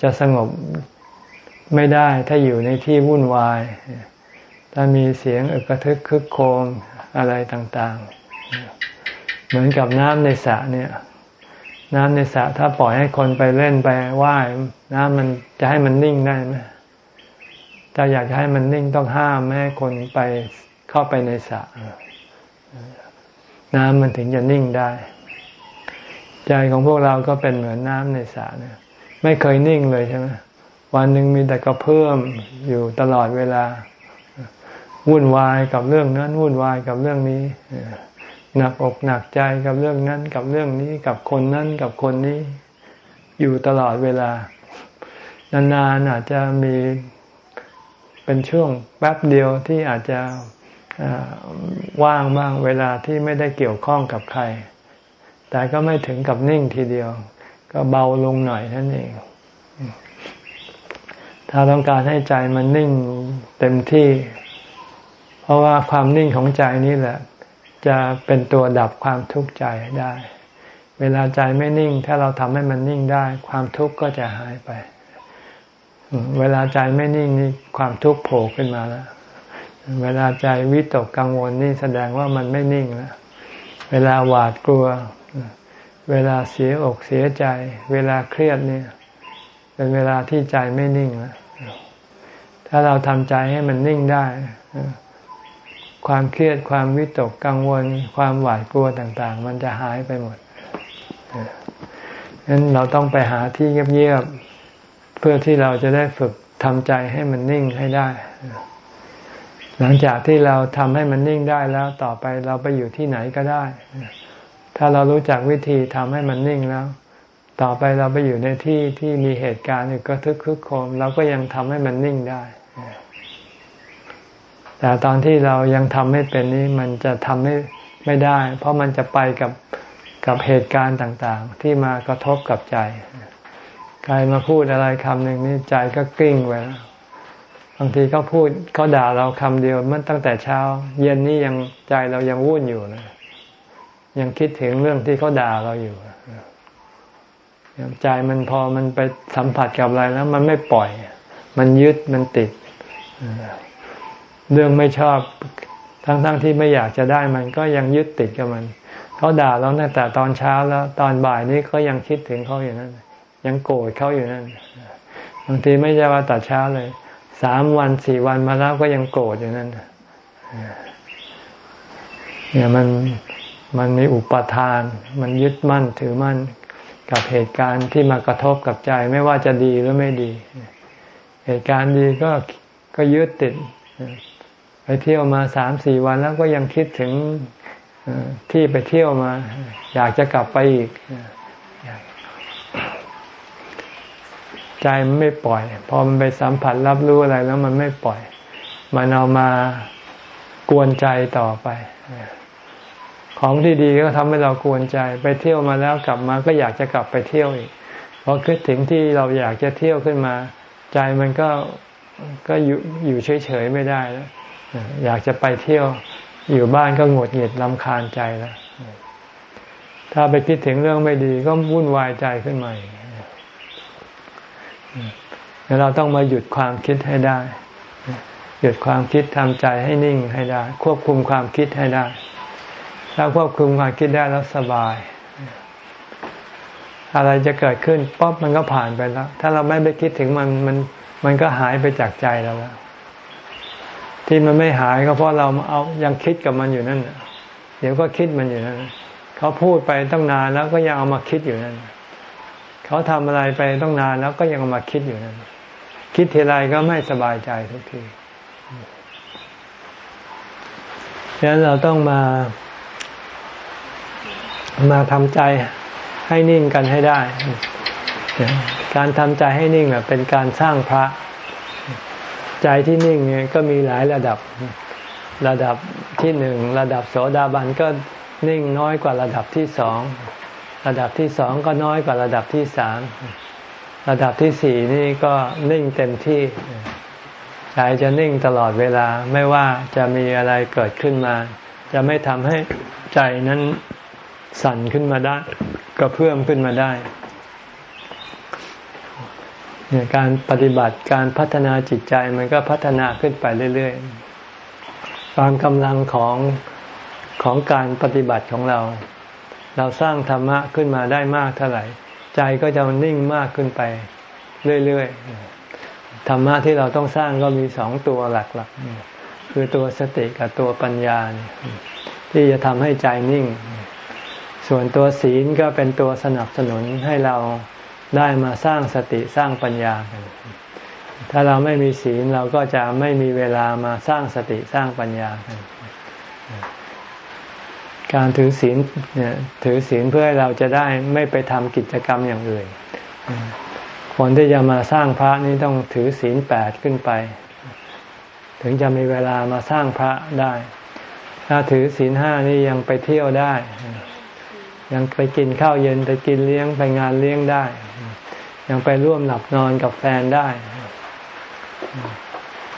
จะสงบไม่ได้ถ้าอยู่ในที่วุ่นวาย ถ้ามีเสียงอึกระทึกคึกโครมอะไรต่างๆ เหมือนกับน้ำในสระเนี่ย น้ำในสระถ้าปล่อยให้คนไปเล่นไปว่ายน้ำมันจะให้มันนิ่งได้ไหมถ้าอยากจะให้มันนิ่งต้องห้ามไม่ให้คนไปเข้าไปในสระน้ำมันถึงจะนิ่งได้ ใจของพวกเราก็เป็นเหมือนน้ำในสระเนี่ย ไม่เคยนิ่งเลยใช่ไหมวันหนึ่งมีแต่กระเพื่อมอยู่ตลอดเวลา วุ่นวายกับเรื่องนั้น วุ่นวายกับเรื่องนี้ หนักอกหนักใจกับเรื่องนั้นกับเรื่องนี้กับคนนั้นกับคนนี้ อยู่ตลอดเวลานานๆอาจจะมีเป็นช่วงแป๊บเดียวที่อาจจะว่างบ้างเวลาที่ไม่ได้เกี่ยวข้องกับใคร แต่ก็ไม่ถึงกับนิ่งทีเดียว ก็เบาลงหน่อยนั่นเอง ถ้าต้องการให้ใจมันนิ่งเต็มที่ เพราะว่าความนิ่งของใจนี่แหละ จะเป็นตัวดับความทุกข์ใจได้ เวลาใจไม่นิ่ง ถ้าเราทำให้มันนิ่งได้ ความทุกข์ก็จะหายไป เวลาใจไม่นิ่งนี่ความทุกข์โผล่ขึ้นมาแล้ว เวลาใจวิตกกังวลนี่แสดงว่ามันไม่นิ่งแล้ว เวลาหวาดกลัว เวลาเสียอกเสียใจ เวลาเครียดเนี่ย เป็นเวลาที่ใจไม่นิ่งแล้วถ้าเราทำใจให้มันนิ่งได้ ความเครียดความวิตกกังวล ความหวาดกลัวต่าง ๆ มันจะหายไปหมดฉะนั้นเราต้องไปหาที่เงียบๆเพื่อที่เราจะได้ฝึกทำใจให้มันนิ่งให้ได้ หลังจากที่เราทำให้มันนิ่งได้แล้วต่อไปเราไปอยู่ที่ไหนก็ได้ ถ้าเรารู้จักวิธีทำให้มันนิ่งแล้ว ต่อไปเราไปอยู่ในที่ที่มีเหตุการณ์อยู่ก็ทึกคึกโคมเราก็ยังทำให้มันนิ่งได้ แต่ตอนที่เรายังทำไม่เป็นนี้มันจะทำไม่ไม่ได้ เพราะมันจะไปกับกับเหตุการณ์ต่างๆ ที่มากระทบกับใจ ใครมาพูดอะไรคำหนึ่งนี่ใจก็กลิ้งไปแล้วบางทีเขาพูดเขาด่าเราคำเดียวมันตั้งแต่เช้า เย็นนี้ยังใจเรายังวุ่นอยู่นะยังคิดถึงเรื่องที่เขาด่าเราอยู่ใจมันพอมันไปสัมผัสกับอะไรแล้ว มันไม่ปล่อย มันยึดมันติด เรื่องไม่ชอบทั้งๆทที่ไม่อยากจะได้มันก็ยังยึดติดกับมัน เขาด่าเราตั้งแต่ตอนเช้าแล้วตอนบ่ายนี้ก็ยังคิดถึงเขาอยู่นั่นยังโกรธเขาอยู่นั่นบางทีไม่ใช่ว่าตัดเช้าเลยสามวันสี่วันมาแล้วก็ยังโกรธอยู่นั่นเนี่ยมันมันมีอุปทาน มันยึดมั่นถือมั่นกับเหตุการณ์ที่มากระทบกับใจไม่ว่าจะดีหรือไม่ดี เหตุการณ์ดีก็ก็ยึดติด เที่ยวมาสามสี่วันแล้วก็ยังคิดถึงที่ไปเที่ยวมา อยากจะกลับไปอีก ใจมันไม่ปล่อย พอมันไปสัมผัสรับรู้อะไรแล้วมันไม่ปล่อย มันเอามากวนใจต่อไป ของที่ดีก็ทำให้เรากวนใจ ไปเที่ยวมาแล้วกลับมาก็อยากจะกลับไปเที่ยวอีกพอคิดถึงที่เราอยากจะเที่ยวขึ้นมา ใจมันก็ก็อยู่อยู่เฉยๆไม่ได้แล้ว อยากจะไปเที่ยวอยู่บ้านก็หงุดหงิดลำคาญใจแล้วถ้าไปคิดถึงเรื่องไม่ดีก็วุ่นวายใจขึ้นมาเราต้องมาหยุดความคิดให้ได้ หยุดความคิดทำใจให้นิ่งให้ได้ ควบคุมความคิดให้ได้ ถ้าควบคุมความคิดได้แล้วสบาย อะไรจะเกิดขึ้นป๊อบมันก็ผ่านไปแล้ว ถ้าเราไม่ไปคิดถึงมันมันมันก็หายไปจากใจเราแล้ว ที่มันไม่หายก็เพราะเราเอายังคิดกับมันอยู่นั่นเดี๋ยวก็คิดมันอยู่นั่นเขาพูดไปตั้งนานแล้วก็ยังเอามาคิดอยู่นั่นเขาทำอะไรไปตั้งนานแล้วก็ยังเอามาคิดอยู่นั่นคิดทีไรก็ไม่สบายใจทุกทีดังนั้นเราต้องมา มาทำใจให้นิ่งกันให้ได้ การทำใจให้นิ่งเป็นการสร้างพระ ใจที่นิ่งเนี่ยก็มีหลายระดับ ระดับที่หนึ่งระดับโสดาบันก็นิ่งน้อยกว่าระดับที่สองระดับที่สองก็น้อยกว่าระดับที่สามระดับที่สี่นี่ก็นิ่งเต็มที่ใจจะนิ่งตลอดเวลาไม่ว่าจะมีอะไรเกิดขึ้นมา จะไม่ทำให้ใจนั้นสั่นขึ้นมาได้ก็เพิ่อมขึ้นมาได้ เนี่ยการปฏิบัติการพัฒนาจิตใจมันก็พัฒนาขึ้นไปเรื่อยๆตามกำลังของของการปฏิบัติของเรา เราสร้างธรรมะขึ้นมาได้มากเท่าไหร่ ใจก็จะนิ่งมากขึ้นไปเรื่อยๆธรรมะที่เราต้องสร้างก็มีสองตัวหลักๆ คือตัวสติกับตัวปัญญา ที่จะทำให้ใจนิ่ง ส่วนตัวศีลก็เป็นตัวสนับสนุนให้เรา ได้มาสร้างสติสร้างปัญญากัน ถ้าเราไม่มีศีลเราก็จะไม่มีเวลามาสร้างสติสร้างปัญญากัน การถือศีลเนี่ยถือศีลเพื่อให้เราจะได้ไม่ไปทำกิจกรรมอย่างอื่น คนที่จะมาสร้างพระนี่ต้องถือศีลแปดขึ้นไป ถึงจะมีเวลามาสร้างพระได้ ถ้าถือศีลห้านี่ยังไปเที่ยวได้ ยังไปกินข้าวเย็นไปกินเลี้ยงไปงานเลี้ยงได้ ยังไปร่วมหลับนอนกับแฟนได้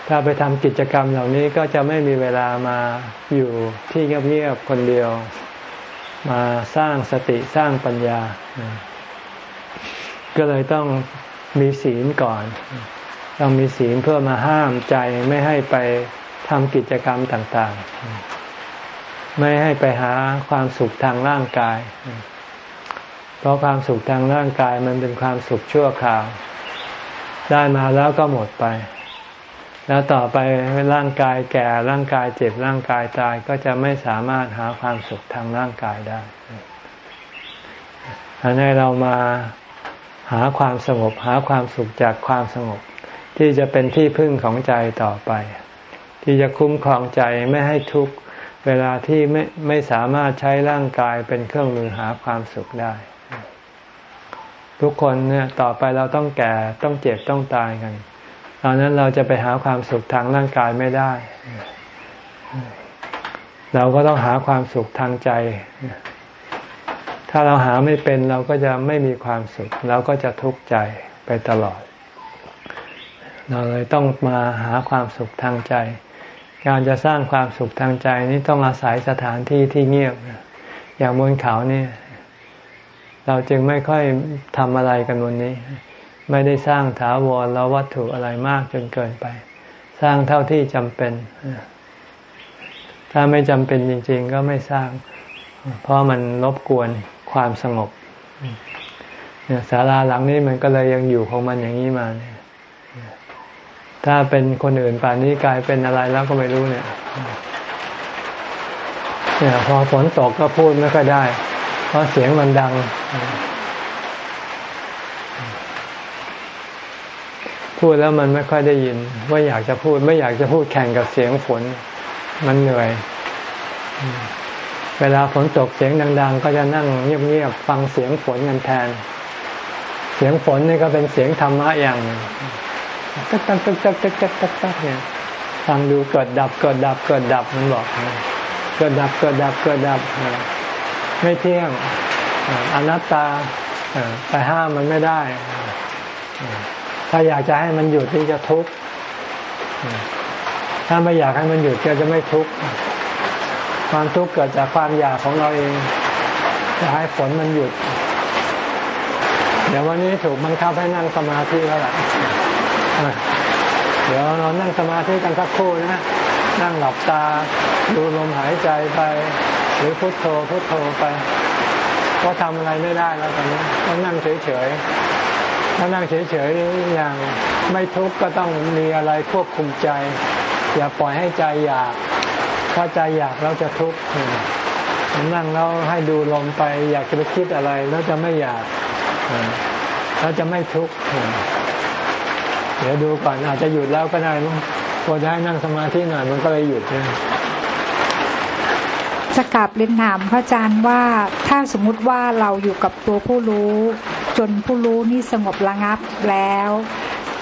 ถ้าไปทำกิจกรรมเหล่านี้ก็จะไม่มีเวลามาอยู่ที่เงียบๆคนเดียว มาสร้างสติสร้างปัญญา ก็เลยต้องมีศีลก่อน ต้องมีศีลเพื่อมาห้ามใจไม่ให้ไปทำกิจกรรมต่าง ๆ ไม่ให้ไปหาความสุขทางร่างกาย เพราะความสุขทางร่างกายมันเป็นความสุขชั่วคราว ได้มาแล้วก็หมดไป แล้วต่อไปร่างกายแก่ร่างกายเจ็บร่างกายตายก็จะไม่สามารถหาความสุขทางร่างกายได้อันนี้เรามาหาความสงบหาความสุขจากความสงบ ที่จะเป็นที่พึ่งของใจต่อไป ที่จะคุ้มครองใจไม่ให้ทุกข์ เวลาที่ไม่ไม่สามารถใช้ร่างกายเป็นเครื่องมือหาความสุขได้ ทุกคนเนี่ยต่อไปเราต้องแก่ต้องเจ็บต้องตายกันตอนนั้นเราจะไปหาความสุขทางร่างกายไม่ได้ เราก็ต้องหาความสุขทางใจ ถ้าเราหาไม่เป็นเราก็จะไม่มีความสุข เราก็จะทุกข์ใจไปตลอด เราเลยต้องมาหาความสุขทางใจ การจะสร้างความสุขทางใจนี้ต้องอาศัยสถานที่ที่เงียบ อย่างบนเขานี่เราจึงไม่ค่อยทำอะไรกันวันนี้ ไม่ได้สร้างถาวรแล้ววัตถุอะไรมากจนเกินไป สร้างเท่าที่จำเป็น ถ้าไม่จำเป็นจริง ๆ ก็ไม่สร้าง เพราะมันรบกวนความสงบศาลาหลังนี้มันก็เลยยังอยู่ของมันอย่างนี้มาเนี่ย ถ้าเป็นคนอื่นป่านนี้กลายเป็นอะไรแล้วก็ไม่รู้เนี่ยเนี่ยพอฝนตกก็พูดไม่ค่อยได้ เพราะเสียงมันดัง พูดแล้วมันไม่ค่อยได้ยิน ว่าอยากจะพูด ไม่อยากจะพูดแข่งกับเสียงฝน มันเหนื่อย เวลาฝนตกเสียงดัง ๆ ก็จะนั่งเงียบๆฟังเสียงฝนกันแทน เสียงฝนนี่ก็เป็นเสียงธรรมะอย่าง ตึ๊กตักตึ๊กตักตึ๊กตักตึ๊กตักเนี่ยฟังดูเกิดดับเกิดดับเกิดดับมันบอกเกิดดับเกิดดับเกิดดับไม่เที่ยงอนัตตาไปห้ามมันไม่ได้ ถ้าอยากจะให้มันหยุดที่จะทุกข์ถ้าไม่อยากให้มันหยุดก็จะไม่ทุกข์ความทุกข์เกิดจากความอยากของเราเองจะให้ฝนมันหยุด เดี๋ยววันนี้ถูกมันคับให้นั่งสมาธิแล้วล่ะ เดี๋ยวเรานั่งสมาธิกันสักครู่นะ นั่งหลับตา ดูลมหายใจไป หรือพุทโธพุทโธไป ก็ทำอะไรไม่ได้แล้วตอนนี้ต้องนั่งเฉยๆถ้านั่งเฉยๆอย่างไม่ทุกข์ก็ต้องมีอะไรควบคุมใจ อย่าปล่อยให้ใจอยาก ถ้าใจอยากเราจะทุกข์นั่งแล้วให้ดูลมไป อยากจะไปคิดอะไรแล้วจะไม่อยากแล้วจะไม่ทุกข์ เดี๋ยวดูก่อนอาจจะหยุดแล้วก็ได้มั้งพอจะให้นั่งสมาธิหน่อยมันก็เลยหยุดนะจะกลับเรียนถามพระอาจารย์ว่าถ้าสมมุติว่าเราอยู่กับตัวผู้รู้ จนผู้รู้นี่สงบระงับแล้ว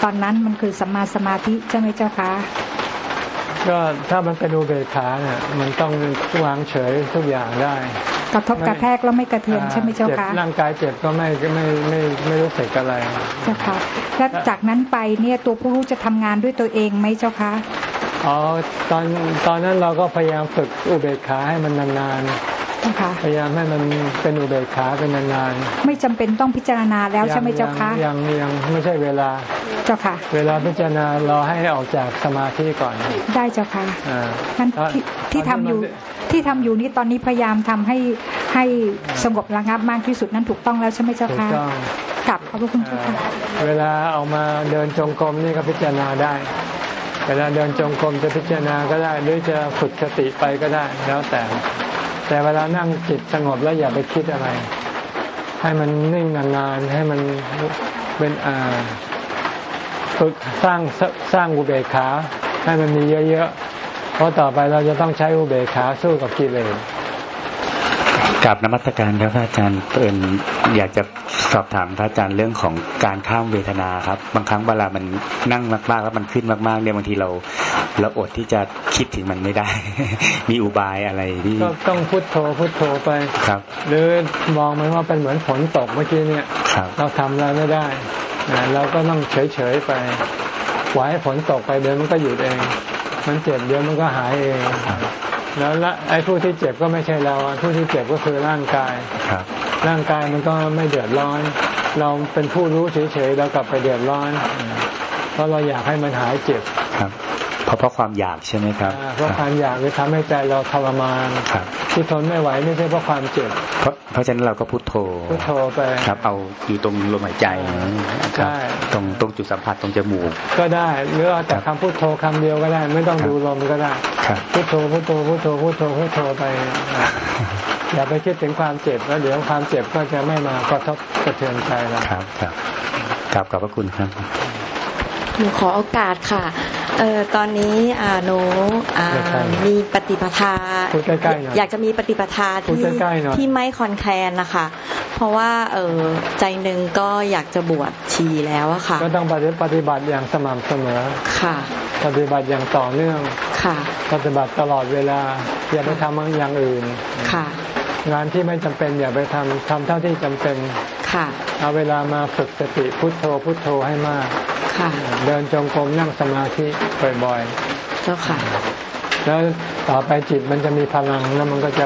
ตอนนั้นมันคือสัมมาสมาธิใช่ไหมเจ้าคะก็ถ้ามันเป็นอุเบกขาเนี่ยมันต้องวางเฉยทุกอย่างได้ กระทบกระแทกแล้วไม่กระเทือนใช่ไหมเจ้าคะร่างกายเจ็บก็ไม่ไม่ไม่ไม่รู้สึกอะไรเจ้าค่ะแล้วจากนั้นไปเนี่ยตัวผู้รู้จะทำงานด้วยตัวเองไหมเจ้าคะอ๋อตอนตอนนั้นเราก็พยายามฝึกอุเบกขาให้มันนานๆ พยายามให้มันเป็นอุเบกขาเป็นนานๆไม่จำเป็นต้องพิจารณาแล้วใช่ไหมเจ้าคะยังยังไม่ใช่เวลาเจ้าค่ะ เวลาพิจารณารอให้ออกจากสมาธิก่อน ได้เจ้าค่ะท่านที่ที่ทำอยู่ที่ทำอยู่นี้ตอนนี้พยายามทำให้ให้สงบระงับมากที่สุดนั้นถูกต้องแล้วใช่ไหมเจ้าค่ะกลับขอบคุณเจ้าค่ะเวลาเอามาเดินจงกรมนี่ก็พิจารณาได้เวลาเดินจงกรมจะพิจารณาก็ได้หรือจะฝึกสติไปก็ได้แล้วแต่ แต่เวลานั่งจิตสงบแล้วอย่าไปคิดอะไร ให้มันนิ่งนานๆให้มันเป็นอ่าฝึกสร้างสร้างอุเบกขา ให้มันมีเยอะๆเพราะต่อไปเราจะต้องใช้อุเบกขาสู้กับกิเลส กับนมัตการครับอาจารย์เปิ่นอยากจะสอบถามพระอาจารย์เรื่องของการข้ามเวทนาครับ บางครั้งเวลามันนั่งมากๆ แล้วมันขึ้นมากๆเนี่ยบางทีเราเราอดที่จะคิดถึงมันไม่ได้ มีอุบายอะไรที่ก็ต้องพุทโธพุทโธไปครับ หรือมองมันว่าเป็นเหมือนฝนตกเมื่อกี้เนี่ยเราทำอะไรไม่ได้เราก็ต้องเฉยๆไปไว้ฝนตกไปเดี๋ยวมันก็หยุดเอง มันเจ็บเดี๋ยวมันก็หายเอง แล้วละไอ้ผู้ที่เจ็บก็ไม่ใช่เราผู้ที่เจ็บก็คือร่างกายครับ ร่างกายมันก็ไม่เดือดร้อน เราเป็นผู้รู้เฉยๆเรากลับไปเดือดร้อน เพราะเราอยากให้มันหายเจ็บครับ เพราะเพราะความอยากใช่ไหมครับเพราะความอยากเลยทำให้ใจเราทรมานที่ทนไม่ไหวไม่ใช่เพราะความเจ็บเพราะเพราะฉะนั้นเราก็พุทโธพุทโธไปครับ เอาอยู่ตรงลมหายใจใช่ตรงตรงจุดสัมผัสตรงจมูก ก็ได้หรือแต่คำพุทโธคำเดียวก็ได้ ไม่ต้องดูลมก็ได้พุทโธพุทโธพุทโธพุทโธพุทโธไปอย่าไปคิดถึงความเจ็บแล้วเดี๋ยวความเจ็บก็จะไม่มากระทบกระเทือนใจเราครับครับกลับขอบพระคุณครับหนูขอโอกาสค่ะ เออตอนนี้อ่าหนูอ่ามีปฏิปทาอยากจะมีปฏิปทาที่ที่ไม่คอนแคลนนะคะ เพราะว่าเออใจหนึ่งก็อยากจะบวชชีแล้วอะค่ะ ก็ต้องปฏิบัติอย่างสม่ำเสมอค่ะ ปฏิบัติอย่างต่อเนื่องค่ะ ปฏิบัติตลอดเวลา อย่าไปทำอย่างอื่นค่ะ งานที่ไม่จำเป็นอย่าไปทำทำเท่าที่จำเป็นค่ะเอาเวลามาฝึกสติพุทโธพุทโธให้มาก เดินจงกรมนั่งสมาธิบ่อยๆเจ้าค่ะ แล้วต่อไปจิตมันจะมีพลังแล้วมันก็จะ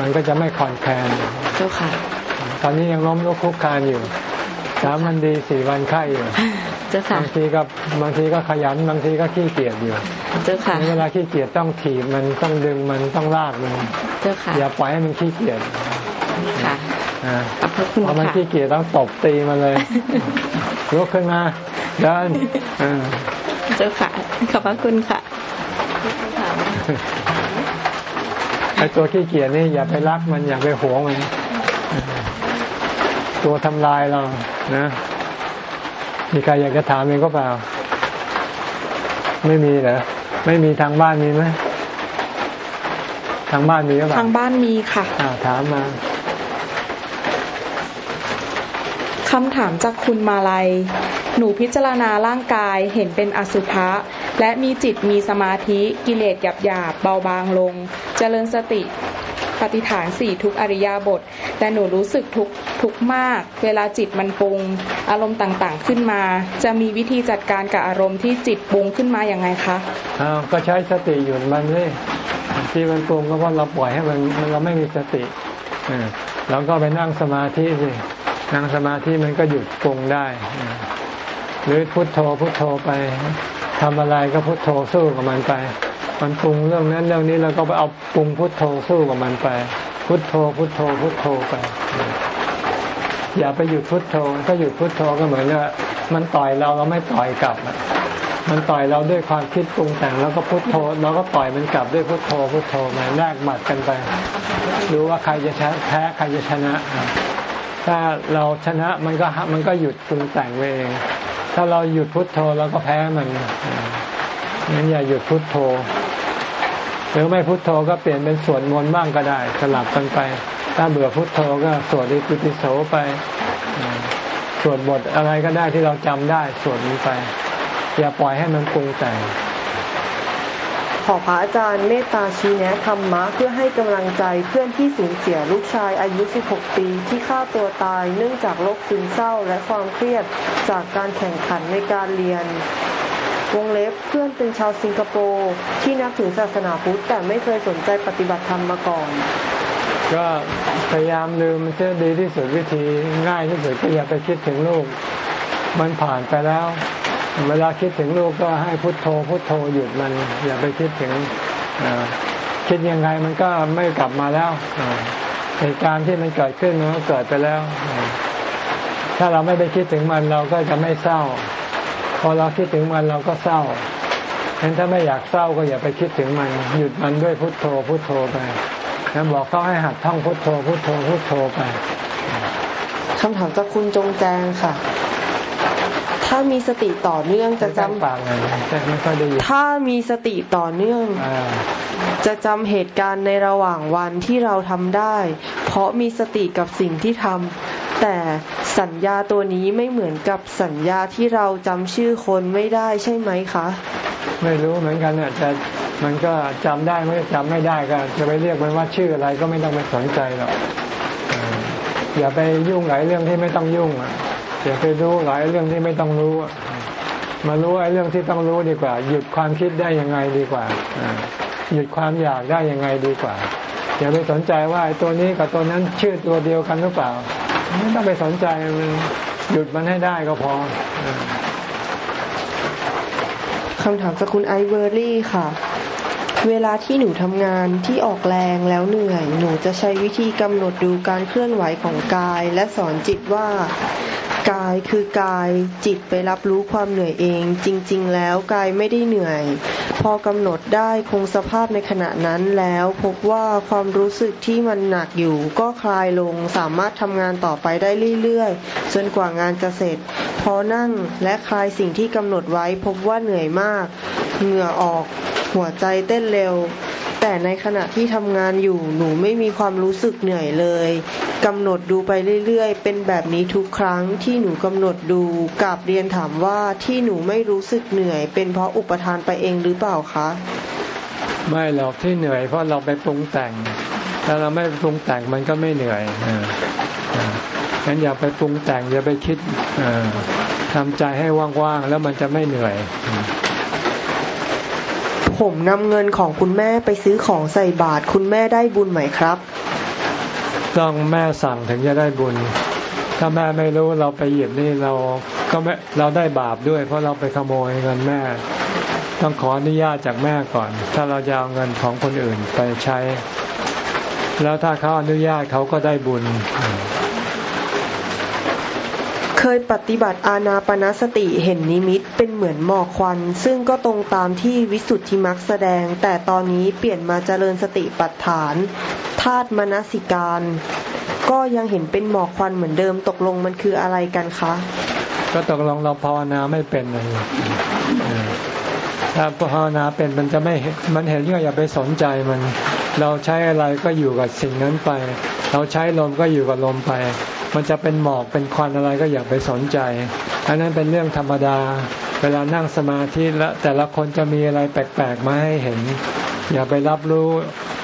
มันก็จะไม่คลอนแคลนเจ้าค่ะ ตอนนี้ยังล้มลุกคุกคานอยู่สามวันดีสี่วันไข้อยู่เจ้าค่ะบางทีก็บางทีก็ขยันบางทีก็ขี้เกียจอยู่เจ้าค่ะเวลาขี้เกียจต้องถีบมันต้องดึงมันต้องลากมันเจ้าค่ะอย่าปล่อยให้มันขี้เกียจค่ะพอมันขี้เกียจต้องตบตีมันเลยลุกขึ้นมา เดินเจ้าค่ะขอบพระคุณค่ะไอตัวขี้เกียจนี่อย่าไปรักมันอย่าไปหวงมัน ตัวทำลายเรานะมีใครอยากจะถามเองก็เปล่า ไม่มีเหรอไม่มีทางบ้านมีไหมทางบ้านมีหรือเปล่าทางบ้านมีค่ะถามมาคำถามจากคุณมาลัย หนูพิจารณาร่างกายเห็นเป็นอสุภะและมีจิตมีสมาธิกิเลสหยาบหยาบเบาบางลง เจริญสติปฏิฐานสี่ทุกอริยาบทแต่หนูรู้สึกทุกทุกมาก เวลาจิตมันปรุง อารมณ์ต่างๆขึ้นมา จะมีวิธีจัดการกับอารมณ์ที่จิตปรุงขึ้นมาอย่างไงคะอ้าวก็ใช้สติหยุดมันเลยที่มันปรุงก็เพราะเราปล่อยให้มันเราไม่มีสติเราก็ไปนั่งสมาธิสินั่งสมาธิมันก็หยุดปรุงได้ หรือพุทโธพุทโธไปทำอะไรก็พุทโธสู้กับมันไป มันปรุงเรื่องนั้นเรื่องนี้เราก็ไปเอาปรุงพุทโธสู้กับมันไป พุทโธพุทโธพุทโธไป อย่าไปหยุดพุทโธถ้าหยุดพุทโธก็เหมือนว่ามันต่อยเราเราไม่ต่อยกลับมันต่อยเราด้วยความคิดปรุงแต่งแล้วก็พุทโธเราก็ต่อยมันกลับด้วยพุทโธพุทโธมาแลกหมัดกันไปดูว่าใครจะแพ้ใครจะชนะ ถ้าเราชนะมันก็มันก็หยุดปรุงแต่งเอง ถ้าเราหยุดพุทโธเราก็แพ้มันงั้นอย่าหยุดพุทโธ หรือไม่พุทโธก็เปลี่ยนเป็นสวดมนต์บ้างก็ได้ สลับกันไป ถ้าเบื่อพุทโธก็สวดอิติปิโสไป สวดบทอะไรก็ได้ที่เราจำได้สวดมันไป อย่าปล่อยให้มันปรุงแต่ง ขอพระอาจารย์เมตตาชี้แนะธรรมะเพื่อให้กำลังใจเพื่อนที่สูญเสียลูกชายอายุ 16 ปีที่ฆ่าตัวตายเนื่องจากโรคซึมเศร้าและความเครียดจากการแข่งขันในการเรียนวงเล็บเพื่อนเป็นชาวสิงคโปร์ที่นับถือศาสนาพุทธแต่ไม่เคยสนใจปฏิบัติธรรมมาก่อน ก็พยายามลืมมันจะดีที่สุดวิธีง่ายที่สุดก็อย่าไปคิดถึงลูก มันผ่านไปแล้ว เวลาคิดถึงลูกก็ให้พุทโธ พุทโธหยุดมัน อย่าไปคิดถึงคิดยังไงมันก็ไม่กลับมาแล้วเหตุการณ์ที่มันเกิดขึ้นมันก็เกิดไปแล้ว ถ้าเราไม่ไปคิดถึงมันเราก็จะไม่เศร้า พอเราคิดถึงมันเราก็เศร้าเห็นถ้าไม่อยากเศร้าก็อย่าไปคิดถึงมัน หยุดมันด้วยพุทโธ พุทโธไปแล้วบอกเขาให้หัดท่องพุทโธ พุทโธ พุทโธไปคำถามจากคุณจงแจงค่ะ ถ้ามีสติต่อเนื่องจะจำถ้ามีสติต่อเนื่องจะจำเหตุการณ์ในระหว่างวันที่เราทำได้ เพราะมีสติกับสิ่งที่ทำแต่สัญญาตัวนี้ไม่เหมือนกับสัญญาที่เราจำชื่อคนไม่ได้ใช่ไหมคะ ไม่รู้เหมือนกันเนี่ยจะมันก็จำได้ไม่จำไม่ได้ก็จะไปเรียกมันว่าชื่ออะไรก็ไม่ต้องไปสนใจหรอกอย่าไปยุ่งหลายเรื่องที่ไม่ต้องยุ่งอะ อย่าไปรู้หลายเรื่องที่ไม่ต้องรู้ มารู้ไอ้เรื่องที่ต้องรู้ดีกว่า หยุดความคิดได้ยังไงดีกว่าหยุดความอยากได้ยังไงดีกว่าอย่าไปสนใจว่าไอ้ตัวนี้กับตัวนั้นชื่อตัวเดียวกันหรือเปล่า ไม่ต้องไปสนใจมันหยุดมันให้ได้ก็พอคำถามจากคุณไอเวอร์รี่ค่ะ เวลาที่หนูทำงานที่ออกแรงแล้วเหนื่อย หนูจะใช้วิธีกำหนดดูการเคลื่อนไหวของกาย และสอนจิตว่า กายคือกายจิตไปรับรู้ความเหนื่อยเอง จริง ๆ แล้วกายไม่ได้เหนื่อย พอกำหนดได้คงสภาพในขณะนั้นแล้วพบว่าความรู้สึกที่มันหนักอยู่ ก็คลายลงสามารถทำงานต่อไปได้เรื่อยๆ จนกว่างานจะเสร็จ พอนั่งและคลายสิ่งที่กำหนดไว้พบว่าเหนื่อยมาก เหงื่อออก หัวใจเต้นเร็ว แต่ในขณะที่ทำงานอยู่หนูไม่มีความรู้สึกเหนื่อยเลยกำหนดดูไปเรื่อยๆ เป็นแบบนี้ทุกครั้งที่หนูกำหนดดูกับเรียนถามว่าที่หนูไม่รู้สึกเหนื่อย เป็นเพราะอุปทานไปเองหรือเปล่าคะ ไม่หรอกที่เหนื่อยเพราะเราไปปรุงแต่ง ถ้าเราไม่ปรุงแต่งมันก็ไม่เหนื่อยงั้นอย่าไปปรุงแต่งอย่าไปคิดทำใจให้ว่างๆแล้วมันจะไม่เหนื่อย ผมนำเงินของคุณแม่ไปซื้อของใส่บาตรคุณแม่ได้บุญไหมครับ ต้องแม่สั่งถึงจะได้บุญ ถ้าแม่ไม่รู้เราไปหยิบนี่เราก็ไม่เราได้บาปด้วย เพราะเราไปขโมยเงินแม่ ต้องขออนุญาตจากแม่ก่อน ถ้าเราจะเอาเงินของคนอื่นไปใช้ แล้วถ้าเขาอนุญาตเขาก็ได้บุญ เคยปฏิบัติอาณาปณสติเห็นนิมิตเป็นเหมือนหมอกควัน ซึ่งก็ตรงตามที่วิสุทธิมักแสดง แต่ตอนนี้เปลี่ยนมาเจริญสติปัฏฐานธาตุมนสิการ ก็ยังเห็นเป็นหมอกควันเหมือนเดิมตกลงมันคืออะไรกันคะ ก็ตกลงเราภาวนาไม่เป็นเลยถ้าภาวนาเป็นมันจะไม่มันเห็นก็อย่าไปสนใจมัน เราใช้อะไรก็อยู่กับสิ่งนั้นไป เราใช้ลมก็อยู่กับลมไป มันจะเป็นหมอกเป็นควันอะไรก็อย่าไปสนใจ อันนั้นเป็นเรื่องธรรมดา เวลานั่งสมาธิแล้วแต่ละคนจะมีอะไรแปลกๆมาให้เห็น อย่าไปรับรู้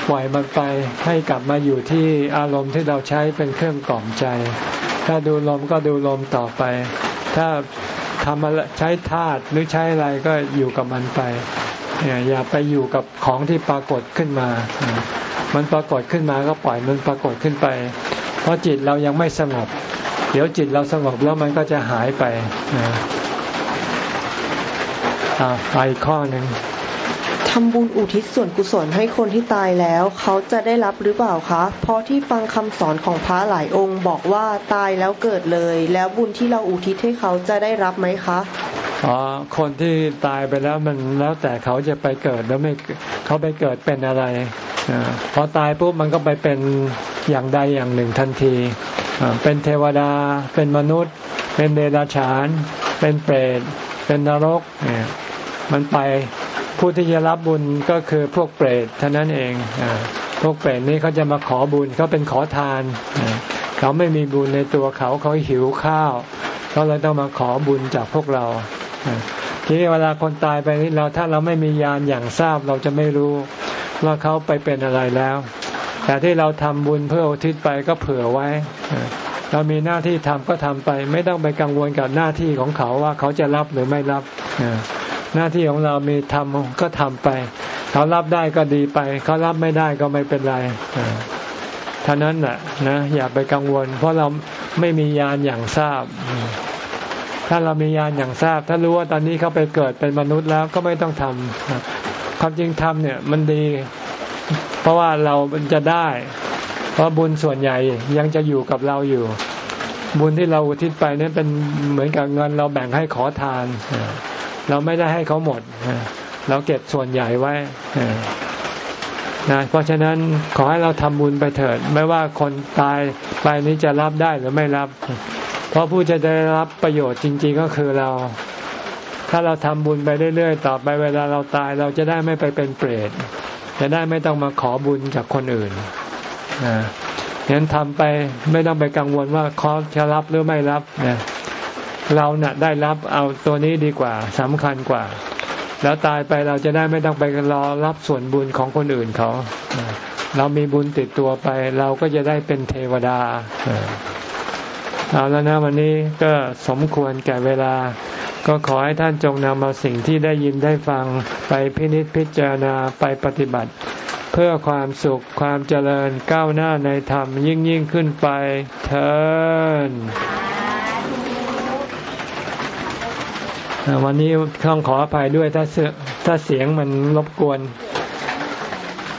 ปล่อยมันไปให้กลับมาอยู่ที่อารมณ์ที่เราใช้เป็นเครื่องกล่อมใจ ถ้าดูลมก็ดูลมต่อไป ถ้าทำอะไรใช้ธาตุหรือใช้อะไรก็อยู่กับมันไป อย่าไปอยู่กับของที่ปรากฏขึ้นมา มันปรากฏขึ้นมาก็ปล่อยมันปรากฏขึ้นไป เพราะจิตเรายังไม่สงบ เดี๋ยวจิตเราสงบแล้วมันก็จะหายไปนะไปข้อหนึ่งทำบุญอุทิศส่วนกุศลให้คนที่ตายแล้ว เขาจะได้รับหรือเปล่าคะ เพราะที่ฟังคำสอนของพระหลายองค์ บอกว่าตายแล้วเกิดเลย แล้วบุญที่เราอุทิศให้เขาจะได้รับไหมคะ อ๋อคนที่ตายไปแล้วมันแล้วแต่เขาจะไปเกิดแล้วไม่เขาไปเกิดเป็นอะไรอพอตายปุ๊บมันก็ไปเป็นอย่างใดอย่างหนึ่งทันที เป็นเทวดา เป็นมนุษย์ เป็นเดรัจฉาน เป็นเปรต เป็นนรกเนี่ยมันไปผู้ที่จะรับบุญก็คือพวกเปรตเท่านั้นเองอพวกเปรตนี้เขาจะมาขอบุญเขาเป็นขอทาน เขาไม่มีบุญในตัวเขาเขาหิวข้าวเขาเลยต้องมาขอบุญจากพวกเรา ทีนี้เวลาคนตายไปนี่เราถ้าเราไม่มียานอย่างทราบเราจะไม่รู้ว่าเขาไปเป็นอะไรแล้ว แต่ที่เราทำบุญเพื่ออุทิศไปก็เผื่อไว้ เรามีหน้าที่ทำก็ทำไป ไม่ต้องไปกังวลกับหน้าที่ของเขาว่าเขาจะรับหรือไม่รับหน้าที่ของเรามีทำก็ทำไป เขารับได้ก็ดีไป เขารับไม่ได้ก็ไม่เป็นไรท่านั้นแหละนะอย่าไปกังวล เพราะเราไม่มียานอย่างทราบ ถ้าเรามียานอย่างทราบ ถ้ารู้ว่าตอนนี้เขาไปเกิดเป็นมนุษย์แล้วก็ไม่ต้องทำความจริงทำเนี่ยมันดี เพราะว่าเราจะได้ เพราะบุญส่วนใหญ่ยังจะอยู่กับเราอยู่ บุญที่เราอุทิศไปนี่เป็นเหมือนกับเงินเราแบ่งให้ขอทาน เราไม่ได้ให้เขาหมด เราเก็บส่วนใหญ่ไว้นะเพราะฉะนั้นขอให้เราทำบุญไปเถิด ไม่ว่าคนตายไปนี้จะรับได้หรือไม่รับ ราะผู้จะได้รับประโยชน์จริง ๆก็คือเรา ถ้าเราทำบุญไปเรื่อยๆ ต่อไปเวลาเราตายเราจะได้ไม่ไปเป็นเปรต จะได้ไม่ต้องมาขอบุญจากคนอื่นนะงั้นทำไปไม่ต้องไปกังวลว่าเขาจะรับหรือไม่รับนะเราเนะ่ะได้รับเอาตัวนี้ดีกว่าสำคัญกว่า แล้วตายไปเราจะได้ไม่ต้องไปรอรับส่วนบุญของคนอื่นเขา เรามีบุญติดตัวไป เราก็จะได้เป็นเทวดา เอาแล้วนะวันนี้ก็สมควรแก่เวลา ก็ขอให้ท่านจงนำเอาสิ่งที่ได้ยินได้ฟังไปพินิจพิจารณาไปปฏิบัติ เพื่อความสุขความเจริญก้าวหน้าในธรรมยิ่งยิ่งขึ้นไปเถิดวันนี้ต้องขออภัยด้วยถ้าเสียงมันรบกวน